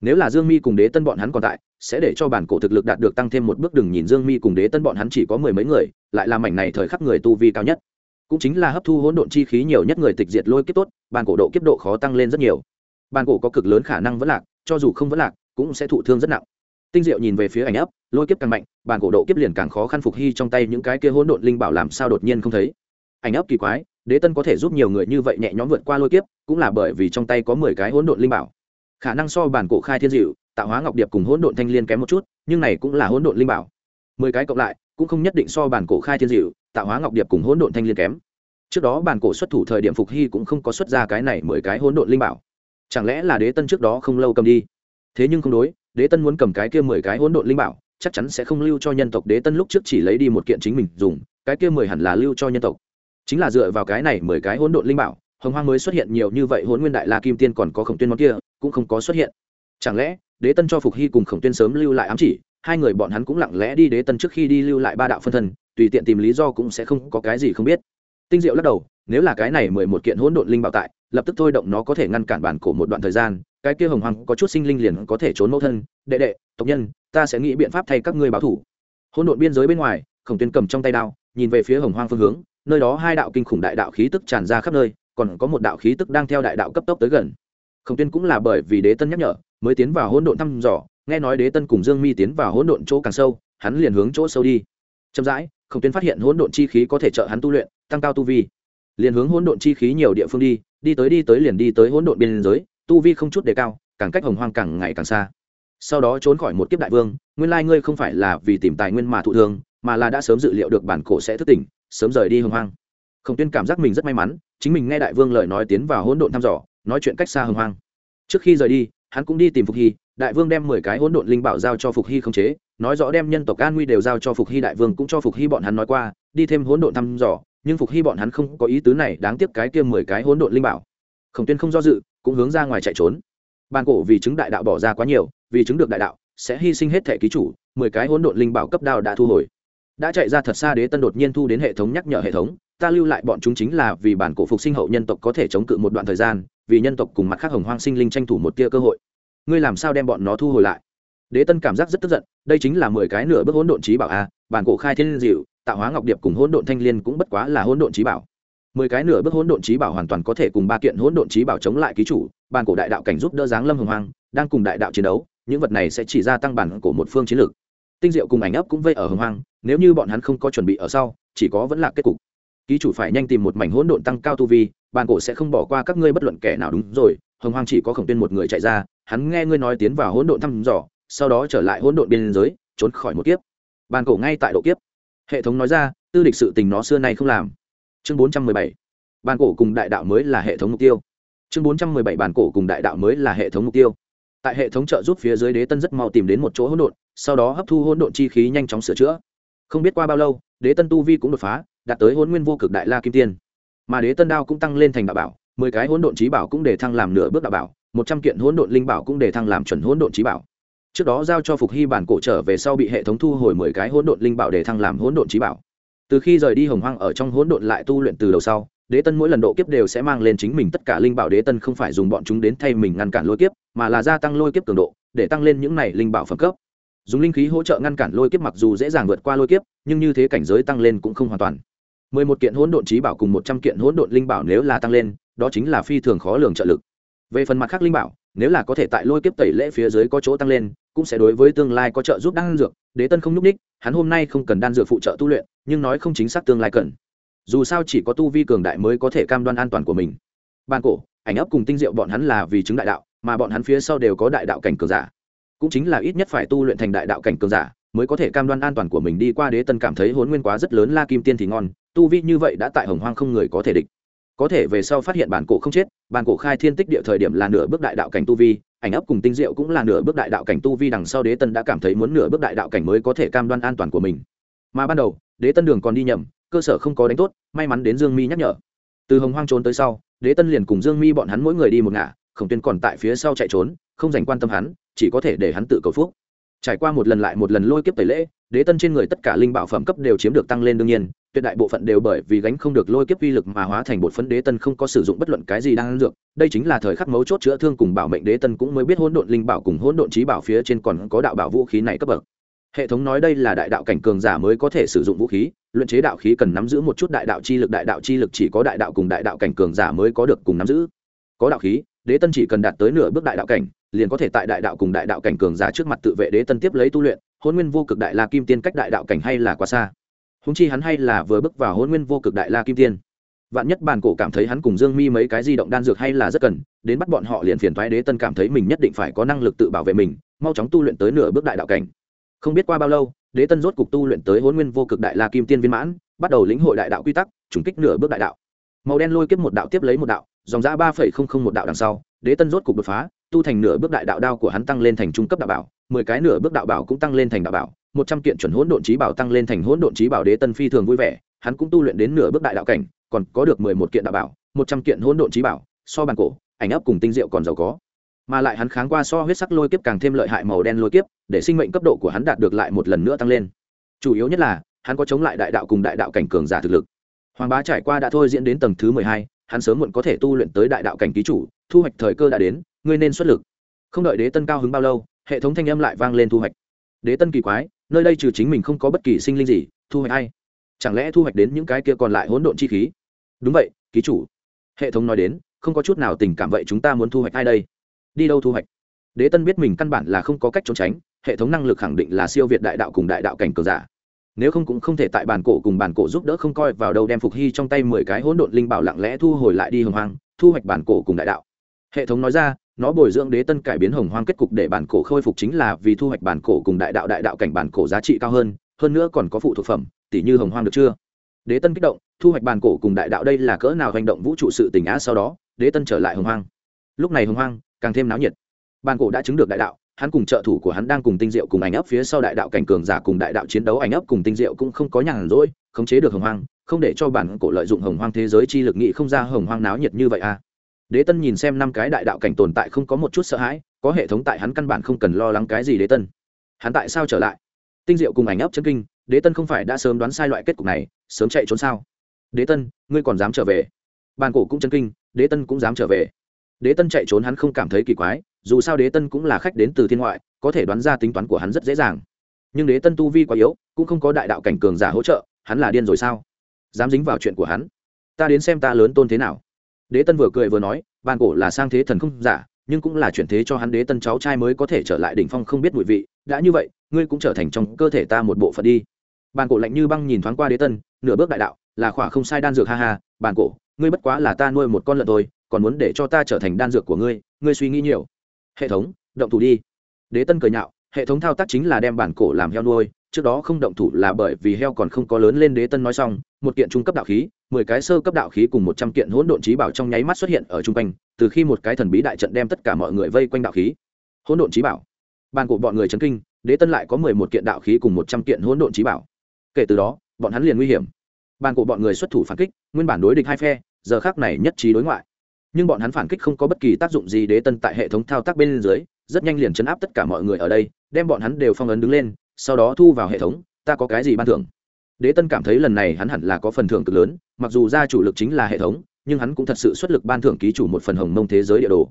Nếu là dương mi cùng đế tân bọn hắn còn tại, sẽ để cho bản cổ thực lực đạt được tăng thêm một bước đừng nhìn dương mi cùng đế tân bọn hắn chỉ có mười mấy người, lại là mảnh này thời khắc người tu vi cao nhất. Cũng chính là hấp thu hỗn độn chi khí nhiều nhất người tịch diệt lôi kiếp tốt, bản cổ độ kiếp độ khó tăng lên rất nhiều. Bản cổ có cực lớn khả năng vẫn lạc, cho dù không vẫn lạc, cũng sẽ thụ thương rất nặng. Tinh diệu nhìn về phía ảnh ấp lôi kiếp càng mạnh, bản cổ độ kiếp liền càng khó khăn phục hy trong tay những cái kia hỗn độn linh bảo làm sao đột nhiên không thấy. Ảnh ấp kỳ quái, đế tân có thể giúp nhiều người như vậy nhẹ nhõm vượt qua lôi kiếp, cũng là bởi vì trong tay có mười cái hỗn độn linh bảo. Khả năng so bản cổ khai thiên dịu, tạo hóa ngọc điệp cùng hỗn độn thanh liên kém một chút, nhưng này cũng là hỗn độn linh bảo. Mười cái cộng lại, cũng không nhất định so bản cổ khai thiên dịu, tạo hóa ngọc điệp cùng hỗn độn thanh liên kém. Trước đó bản cổ xuất thủ thời điểm phục hy cũng không có xuất ra cái này mười cái hỗn độn linh bảo. Chẳng lẽ là đế tân trước đó không lâu cầm đi? Thế nhưng không đối, đế tân muốn cầm cái kia mười cái hỗn độn linh bảo chắc chắn sẽ không lưu cho nhân tộc đế tân lúc trước chỉ lấy đi một kiện chính mình dùng, cái kia mười hẳn là lưu cho nhân tộc. Chính là dựa vào cái này mười cái hỗn độn linh bảo, hồng hoang mới xuất hiện nhiều như vậy hỗn nguyên đại la kim tiên còn có khổng tuyên món kia, cũng không có xuất hiện. Chẳng lẽ, đế tân cho phục hy cùng khổng tuyên sớm lưu lại ám chỉ, hai người bọn hắn cũng lặng lẽ đi đế tân trước khi đi lưu lại ba đạo phân thân, tùy tiện tìm lý do cũng sẽ không có cái gì không biết. Tinh diệu lắc đầu, nếu là cái này mười một kiện hỗn độn linh bảo tại, lập tức thôi động nó có thể ngăn cản bản cổ một đoạn thời gian cái kia hồng hoàng có chút sinh linh liền có thể trốn mẫu thân, đệ đệ, tộc nhân, ta sẽ nghĩ biện pháp thay các ngươi báo thủ. Hỗn độn biên giới bên ngoài, khổng tuyên cầm trong tay đao, nhìn về phía hồng hoang phương hướng, nơi đó hai đạo kinh khủng đại đạo khí tức tràn ra khắp nơi, còn có một đạo khí tức đang theo đại đạo cấp tốc tới gần. Khổng tuyên cũng là bởi vì đế tân nhắc nhở, mới tiến vào hỗn độn thăm dò, nghe nói đế tân cùng dương mi tiến vào hỗn độn chỗ càng sâu, hắn liền hướng chỗ sâu đi. Chậm rãi, khổng tuyên phát hiện hỗn độn chi khí có thể trợ hắn tu luyện, tăng cao tu vi. Liền hướng hỗn độn chi khí nhiều địa phương đi đi tới đi tới liền đi tới hỗn độn biên giới tu vi không chút đề cao, càng cách hồng hoang càng ngày càng xa. Sau đó trốn khỏi một kiếp đại vương, nguyên lai ngươi không phải là vì tìm tài nguyên mà thụ thương, mà là đã sớm dự liệu được bản cổ sẽ thức tỉnh, sớm rời đi hồng hoang. Khổng tuyên cảm giác mình rất may mắn, chính mình nghe đại vương lời nói tiến vào hỗn độn thăm dò, nói chuyện cách xa hồng hoang. Trước khi rời đi, hắn cũng đi tìm phục hy, đại vương đem mười cái hỗn độn linh bảo giao cho phục hy không chế, nói rõ đem nhân tộc an nguy đều giao cho phục hy đại vương cũng cho phục hy bọn hắn nói qua, đi thêm hỗn độn thăm dò, nhưng phục hy bọn hắn không có ý tứ này, đáng tiếc cái kia mười cái hỗn độn linh bảo khổng tuyên không do dự, cũng hướng ra ngoài chạy trốn. Bàn cổ vì chứng đại đạo bỏ ra quá nhiều, vì chứng được đại đạo, sẽ hy sinh hết thẻ ký chủ, mười cái hỗn độn linh bảo cấp đao đã thu hồi. Đã chạy ra thật xa đế tân đột nhiên thu đến hệ thống nhắc nhở hệ thống, ta lưu lại bọn chúng chính là vì bản cổ phục sinh hậu nhân tộc có thể chống cự một đoạn thời gian, vì nhân tộc cùng mặt khác hồng hoang sinh linh tranh thủ một tia cơ hội. Ngươi làm sao đem bọn nó thu hồi lại? Đế tân cảm giác rất tức giận, đây chính là mười cái nửa bước hỗn độn trí bảo a, bản cổ khai thiên dịu tạo hóa ngọc điệp cùng hỗn độn thanh liên cũng bất quá là hỗn độn trí bảo mười cái nửa bước hỗn độn trí bảo hoàn toàn có thể cùng ba kiện hỗn độn trí bảo chống lại ký chủ, bàn cổ đại đạo cảnh giúp đỡ giáng lâm hồng hoang, đang cùng đại đạo chiến đấu, những vật này sẽ chỉ gia tăng bản cổ một phương chiến lược. Tinh diệu cùng ảnh ấp cũng vây ở hồng hoang, nếu như bọn hắn không có chuẩn bị ở sau, chỉ có vẫn là kết cục. Ký chủ phải nhanh tìm một mảnh hỗn độn tăng cao tu vi, bàn cổ sẽ không bỏ qua các ngươi bất luận kẻ nào đúng rồi, hồng hoang chỉ có khổng tuyên một người chạy ra, hắn nghe ngươi nói tiến vào hỗn độn thăm dò, sau đó trở lại hỗn độn biên giới, trốn khỏi một kiếp. Bàn cổ ngay tại độ kiếp. Hệ thống nói ra, tư lịch sự tình nó xưa nay không làm chương bốn trăm mười bảy, bản cổ cùng đại đạo mới là hệ thống mục tiêu. chương bốn trăm mười bảy, bản cổ cùng đại đạo mới là hệ thống mục tiêu. tại hệ thống trợ giúp phía dưới đế tân rất mau tìm đến một chỗ hỗn độn, sau đó hấp thu hỗn độn chi khí nhanh chóng sửa chữa. không biết qua bao lâu, đế tân tu vi cũng đột phá, đạt tới hôn nguyên vô cực đại la kim tiên. mà đế tân đao cũng tăng lên thành đạo bảo, mười cái hỗn độn trí bảo cũng để thăng làm nửa bước đạo bảo, một trăm kiện hỗn độn linh bảo cũng để thăng làm chuẩn hỗn độn trí bảo. trước đó giao cho phục hy bản cổ trở về sau bị hệ thống thu hồi mười cái hỗn độn linh bảo để thăng làm hỗn độn trí bảo từ khi rời đi hồng hoang ở trong hỗn độn lại tu luyện từ đầu sau, đế tân mỗi lần độ kiếp đều sẽ mang lên chính mình tất cả linh bảo đế tân không phải dùng bọn chúng đến thay mình ngăn cản lôi kiếp, mà là gia tăng lôi kiếp cường độ, để tăng lên những này linh bảo phẩm cấp. Dùng linh khí hỗ trợ ngăn cản lôi kiếp mặc dù dễ dàng vượt qua lôi kiếp, nhưng như thế cảnh giới tăng lên cũng không hoàn toàn. Mười một kiện hỗn độn trí bảo cùng một trăm kiện hỗn độn linh bảo nếu là tăng lên, đó chính là phi thường khó lường trợ lực. Về phần mặt khác linh bảo nếu là có thể tại lôi kiếp tẩy lễ phía dưới có chỗ tăng lên, cũng sẽ đối với tương lai có trợ giúp đan dược. Đế tân không nhúc ních, hắn hôm nay không cần đan dược phụ trợ tu luyện, nhưng nói không chính xác tương lai cần. Dù sao chỉ có tu vi cường đại mới có thể cam đoan an toàn của mình. Ban cổ, ảnh ấp cùng tinh diệu bọn hắn là vì chứng đại đạo, mà bọn hắn phía sau đều có đại đạo cảnh cường giả. Cũng chính là ít nhất phải tu luyện thành đại đạo cảnh cường giả, mới có thể cam đoan an toàn của mình. Đi qua đế tân cảm thấy hốn nguyên quá rất lớn, la kim tiên thì ngon, tu vi như vậy đã tại hồng hoang không người có thể địch có thể về sau phát hiện bản cổ không chết, bản cổ khai thiên tích địa thời điểm là nửa bước đại đạo cảnh tu vi, ảnh ấp cùng tinh diệu cũng là nửa bước đại đạo cảnh tu vi đằng sau đế tân đã cảm thấy muốn nửa bước đại đạo cảnh mới có thể cam đoan an toàn của mình. Mà ban đầu, đế tân đường còn đi nhầm, cơ sở không có đánh tốt, may mắn đến dương mi nhắc nhở. Từ hồng hoang trốn tới sau, đế tân liền cùng dương mi bọn hắn mỗi người đi một ngả, khổng tuyên còn tại phía sau chạy trốn, không dành quan tâm hắn, chỉ có thể để hắn tự cầu phúc. Trải qua một lần lại một lần lôi kiếp tẩy lễ, đế tân trên người tất cả linh bảo phẩm cấp đều chiếm được tăng lên đương nhiên tuyệt đại bộ phận đều bởi vì gánh không được lôi kiếp uy lực mà hóa thành bột phấn đế tân không có sử dụng bất luận cái gì đang dược. Đây chính là thời khắc mấu chốt chữa thương cùng bảo mệnh đế tân cũng mới biết hỗn độn linh bảo cùng hỗn độn trí bảo phía trên còn có đạo bảo vũ khí này cấp bậc. Hệ thống nói đây là đại đạo cảnh cường giả mới có thể sử dụng vũ khí luyện chế đạo khí cần nắm giữ một chút đại đạo chi lực, đại đạo chi lực chỉ có đại đạo cùng đại đạo cảnh cường giả mới có được cùng nắm giữ. Có đạo khí, đế tân chỉ cần đạt tới nửa bước đại đạo cảnh, liền có thể tại đại đạo cùng đại đạo cảnh cường giả trước mặt tự vệ đế tân tiếp lấy tu luyện, hôn nguyên vô cực đại la kim tiên cách đại đạo cảnh hay là quá xa húng chi hắn hay là vừa bước vào hôn nguyên vô cực đại la kim tiên. Vạn nhất bàn cổ cảm thấy hắn cùng dương mi mấy cái di động đan dược hay là rất cần, đến bắt bọn họ liền phiền thoái đế tân cảm thấy mình nhất định phải có năng lực tự bảo vệ mình, mau chóng tu luyện tới nửa bước đại đạo cảnh. Không biết qua bao lâu, đế tân rốt cục tu luyện tới hôn nguyên vô cực đại la kim tiên viên mãn, bắt đầu lĩnh hội đại đạo quy tắc, trùng kích nửa bước đại đạo. Màu đen lôi kiếp một đạo tiếp lấy một đạo, dòng ra ba phẩy không không một đạo đằng sau, đế tân rốt cục đột phá, tu thành nửa bước đại đạo đao của hắn tăng lên thành trung cấp đạo bảo, mười cái nửa bước đạo bảo cũng tăng lên thành đạo bảo một trăm kiện chuẩn hỗn độn trí bảo tăng lên thành hỗn độn trí bảo đế tân phi thường vui vẻ, hắn cũng tu luyện đến nửa bước đại đạo cảnh, còn có được mười một kiện đạo bảo, một trăm kiện hỗn độn trí bảo, so bàn cổ, ảnh ấp cùng tinh diệu còn giàu có. Mà lại hắn kháng qua so huyết sắc lôi kiếp càng thêm lợi hại màu đen lôi kiếp, để sinh mệnh cấp độ của hắn đạt được lại một lần nữa tăng lên. Chủ yếu nhất là, hắn có chống lại đại đạo cùng đại đạo cảnh cường giả thực lực. Hoàng bá trải qua đã thôi diễn đến tầng thứ mười hai, hắn sớm muộn có thể tu luyện tới đại đạo cảnh ký chủ, thu hoạch thời cơ đã đến, ngươi nên xuất lực. Không đợi đế tân cao hứng bao lâu, hệ thống thanh âm lại vang lên thu hoạch. Đế tân kỳ quái nơi đây trừ chính mình không có bất kỳ sinh linh gì, thu hoạch ai? Chẳng lẽ thu hoạch đến những cái kia còn lại hỗn độn chi khí? Đúng vậy, ký chủ. Hệ thống nói đến, không có chút nào tình cảm vậy chúng ta muốn thu hoạch ai đây? Đi đâu thu hoạch? Đế tân biết mình căn bản là không có cách trốn tránh, hệ thống năng lực khẳng định là siêu việt đại đạo cùng đại đạo cảnh cờ giả. Nếu không cũng không thể tại bàn cổ cùng bàn cổ giúp đỡ không coi vào đâu đem phục hy trong tay mười cái hỗn độn linh bảo lặng lẽ thu hồi lại đi hồng hoang, thu hoạch bản cổ cùng đại đạo hệ thống nói ra, nó bồi dưỡng đế tân cải biến hồng hoang kết cục để bản cổ khôi phục chính là vì thu hoạch bản cổ cùng đại đạo đại đạo cảnh bản cổ giá trị cao hơn hơn nữa còn có phụ thuộc phẩm tỷ như hồng hoang được chưa? Đế tân kích động, thu hoạch bản cổ cùng đại đạo đây là cỡ nào hành động vũ trụ sự tình á sau đó, đế tân trở lại hồng hoang. Lúc này hồng hoang, càng thêm náo nhiệt. Bản cổ đã chứng được đại đạo, hắn cùng trợ thủ của hắn đang cùng tinh diệu cùng ảnh ấp phía sau đại đạo cảnh cường giả cùng đại đạo chiến đấu ảnh ấp cùng tinh diệu cũng không có nhàn rỗi, khống chế được hồng hoang, không để cho bản cổ lợi dụng hồng hoang thế giới chi lực nghị không ra hồng hoang náo nhiệt như vậy à đế tân nhìn xem năm cái đại đạo cảnh tồn tại không có một chút sợ hãi, có hệ thống tại hắn căn bản không cần lo lắng cái gì đế tân. Hắn tại sao trở lại? Tinh diệu cùng ảnh ấp chân kinh, đế tân không phải đã sớm đoán sai loại kết cục này, sớm chạy trốn sao? Đế tân, ngươi còn dám trở về? Bàn cổ cũng chân kinh, đế tân cũng dám trở về. Đế tân chạy trốn hắn không cảm thấy kỳ quái, dù sao đế tân cũng là khách đến từ thiên ngoại, có thể đoán ra tính toán của hắn rất dễ dàng. Nhưng đế tân tu vi quá yếu, cũng không có đại đạo cảnh cường giả hỗ trợ, hắn là điên rồi sao? Dám dính vào chuyện của hắn? Ta đến xem ta lớn tôn thế nào? Đế tân vừa cười vừa nói, bàn cổ là sang thế thần không giả, nhưng cũng là chuyển thế cho hắn đế tân cháu trai mới có thể trở lại đỉnh phong không biết mùi vị. Đã như vậy, ngươi cũng trở thành trong cơ thể ta một bộ phận đi. Bàn cổ lạnh như băng nhìn thoáng qua đế tân, nửa bước đại đạo, là khỏa không sai đan dược, ha ha, bàn cổ, ngươi bất quá là ta nuôi một con lợn thôi, còn muốn để cho ta trở thành đan dược của ngươi ngươi suy nghĩ nhiều. Hệ thống, động thủ đi. Đế tân cười nhạo hệ thống thao tác chính là đem bản cổ làm heo nuôi, trước đó không động thủ là bởi vì heo còn không có lớn lên đế tân nói xong, một kiện trung cấp đạo khí, mười cái sơ cấp đạo khí cùng một trăm kiện hỗn độn trí bảo trong nháy mắt xuất hiện ở chung quanh, từ khi một cái thần bí đại trận đem tất cả mọi người vây quanh đạo khí. Hỗn độn trí bảo. Bàn cổ bọn người chấn kinh, đế tân lại có mười một kiện đạo khí cùng một trăm kiện hỗn độn trí bảo. Kể từ đó, bọn hắn liền nguy hiểm. Bàn cổ bọn người xuất thủ phản kích, nguyên bản đối địch hai phe, giờ khác này nhất trí đối ngoại. Nhưng bọn hắn phản kích không có bất kỳ tác dụng gì đế tân tại hệ thống thao tác bên dưới, rất nhanh liền chấn áp tất cả mọi người ở đây đem bọn hắn đều phong ấn đứng lên, sau đó thu vào hệ thống, ta có cái gì ban thưởng? Đế tân cảm thấy lần này hắn hẳn là có phần thưởng cực lớn, mặc dù ra chủ lực chính là hệ thống, nhưng hắn cũng thật sự xuất lực ban thưởng ký chủ một phần hồng mông thế giới địa đồ.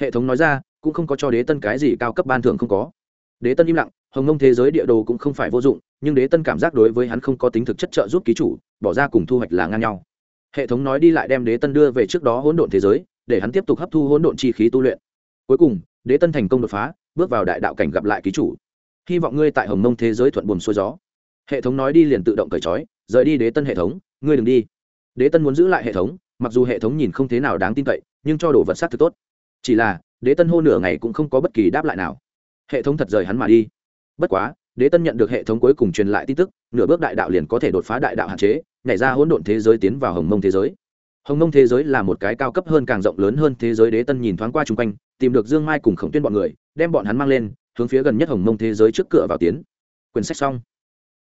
Hệ thống nói ra, cũng không có cho đế tân cái gì cao cấp ban thưởng không có. Đế tân im lặng, hồng mông thế giới địa đồ cũng không phải vô dụng, nhưng đế tân cảm giác đối với hắn không có tính thực chất trợ giúp ký chủ, bỏ ra cùng thu hoạch là ngang nhau. Hệ thống nói đi lại đem đế tân đưa về trước đó hỗn độn thế giới, để hắn tiếp tục hấp thu hỗn độn chi khí tu luyện. Cuối cùng, đế tân thành công đột phá bước vào đại đạo cảnh gặp lại ký chủ. Hy vọng ngươi tại hồng mông thế giới thuận buồm xuôi gió. Hệ thống nói đi liền tự động cởi trói, rời đi đế tân hệ thống, ngươi đừng đi. Đế tân muốn giữ lại hệ thống, mặc dù hệ thống nhìn không thế nào đáng tin cậy, nhưng cho đồ vật s á t thực tốt. Chỉ là, đế tân hô nửa ngày cũng không có bất kỳ đáp lại nào. Hệ thống thật rời hắn mà đi. Bất quá, đế tân nhận được hệ thống cuối cùng truyền lại tin tức, nửa bước đại đạo liền có thể đột phá đại đạo hạn chế, nhảy ra hỗn độn thế giới tiến vào hồng mông thế giới hồng Nông thế giới là một cái cao cấp hơn càng rộng lớn hơn thế giới đế tân nhìn thoáng qua chung quanh, tìm được dương mai cùng khổng tuyên bọn người, đem bọn hắn mang lên, hướng phía gần nhất hồng mông thế giới trước cửa vào tiến. Quyển sách xong.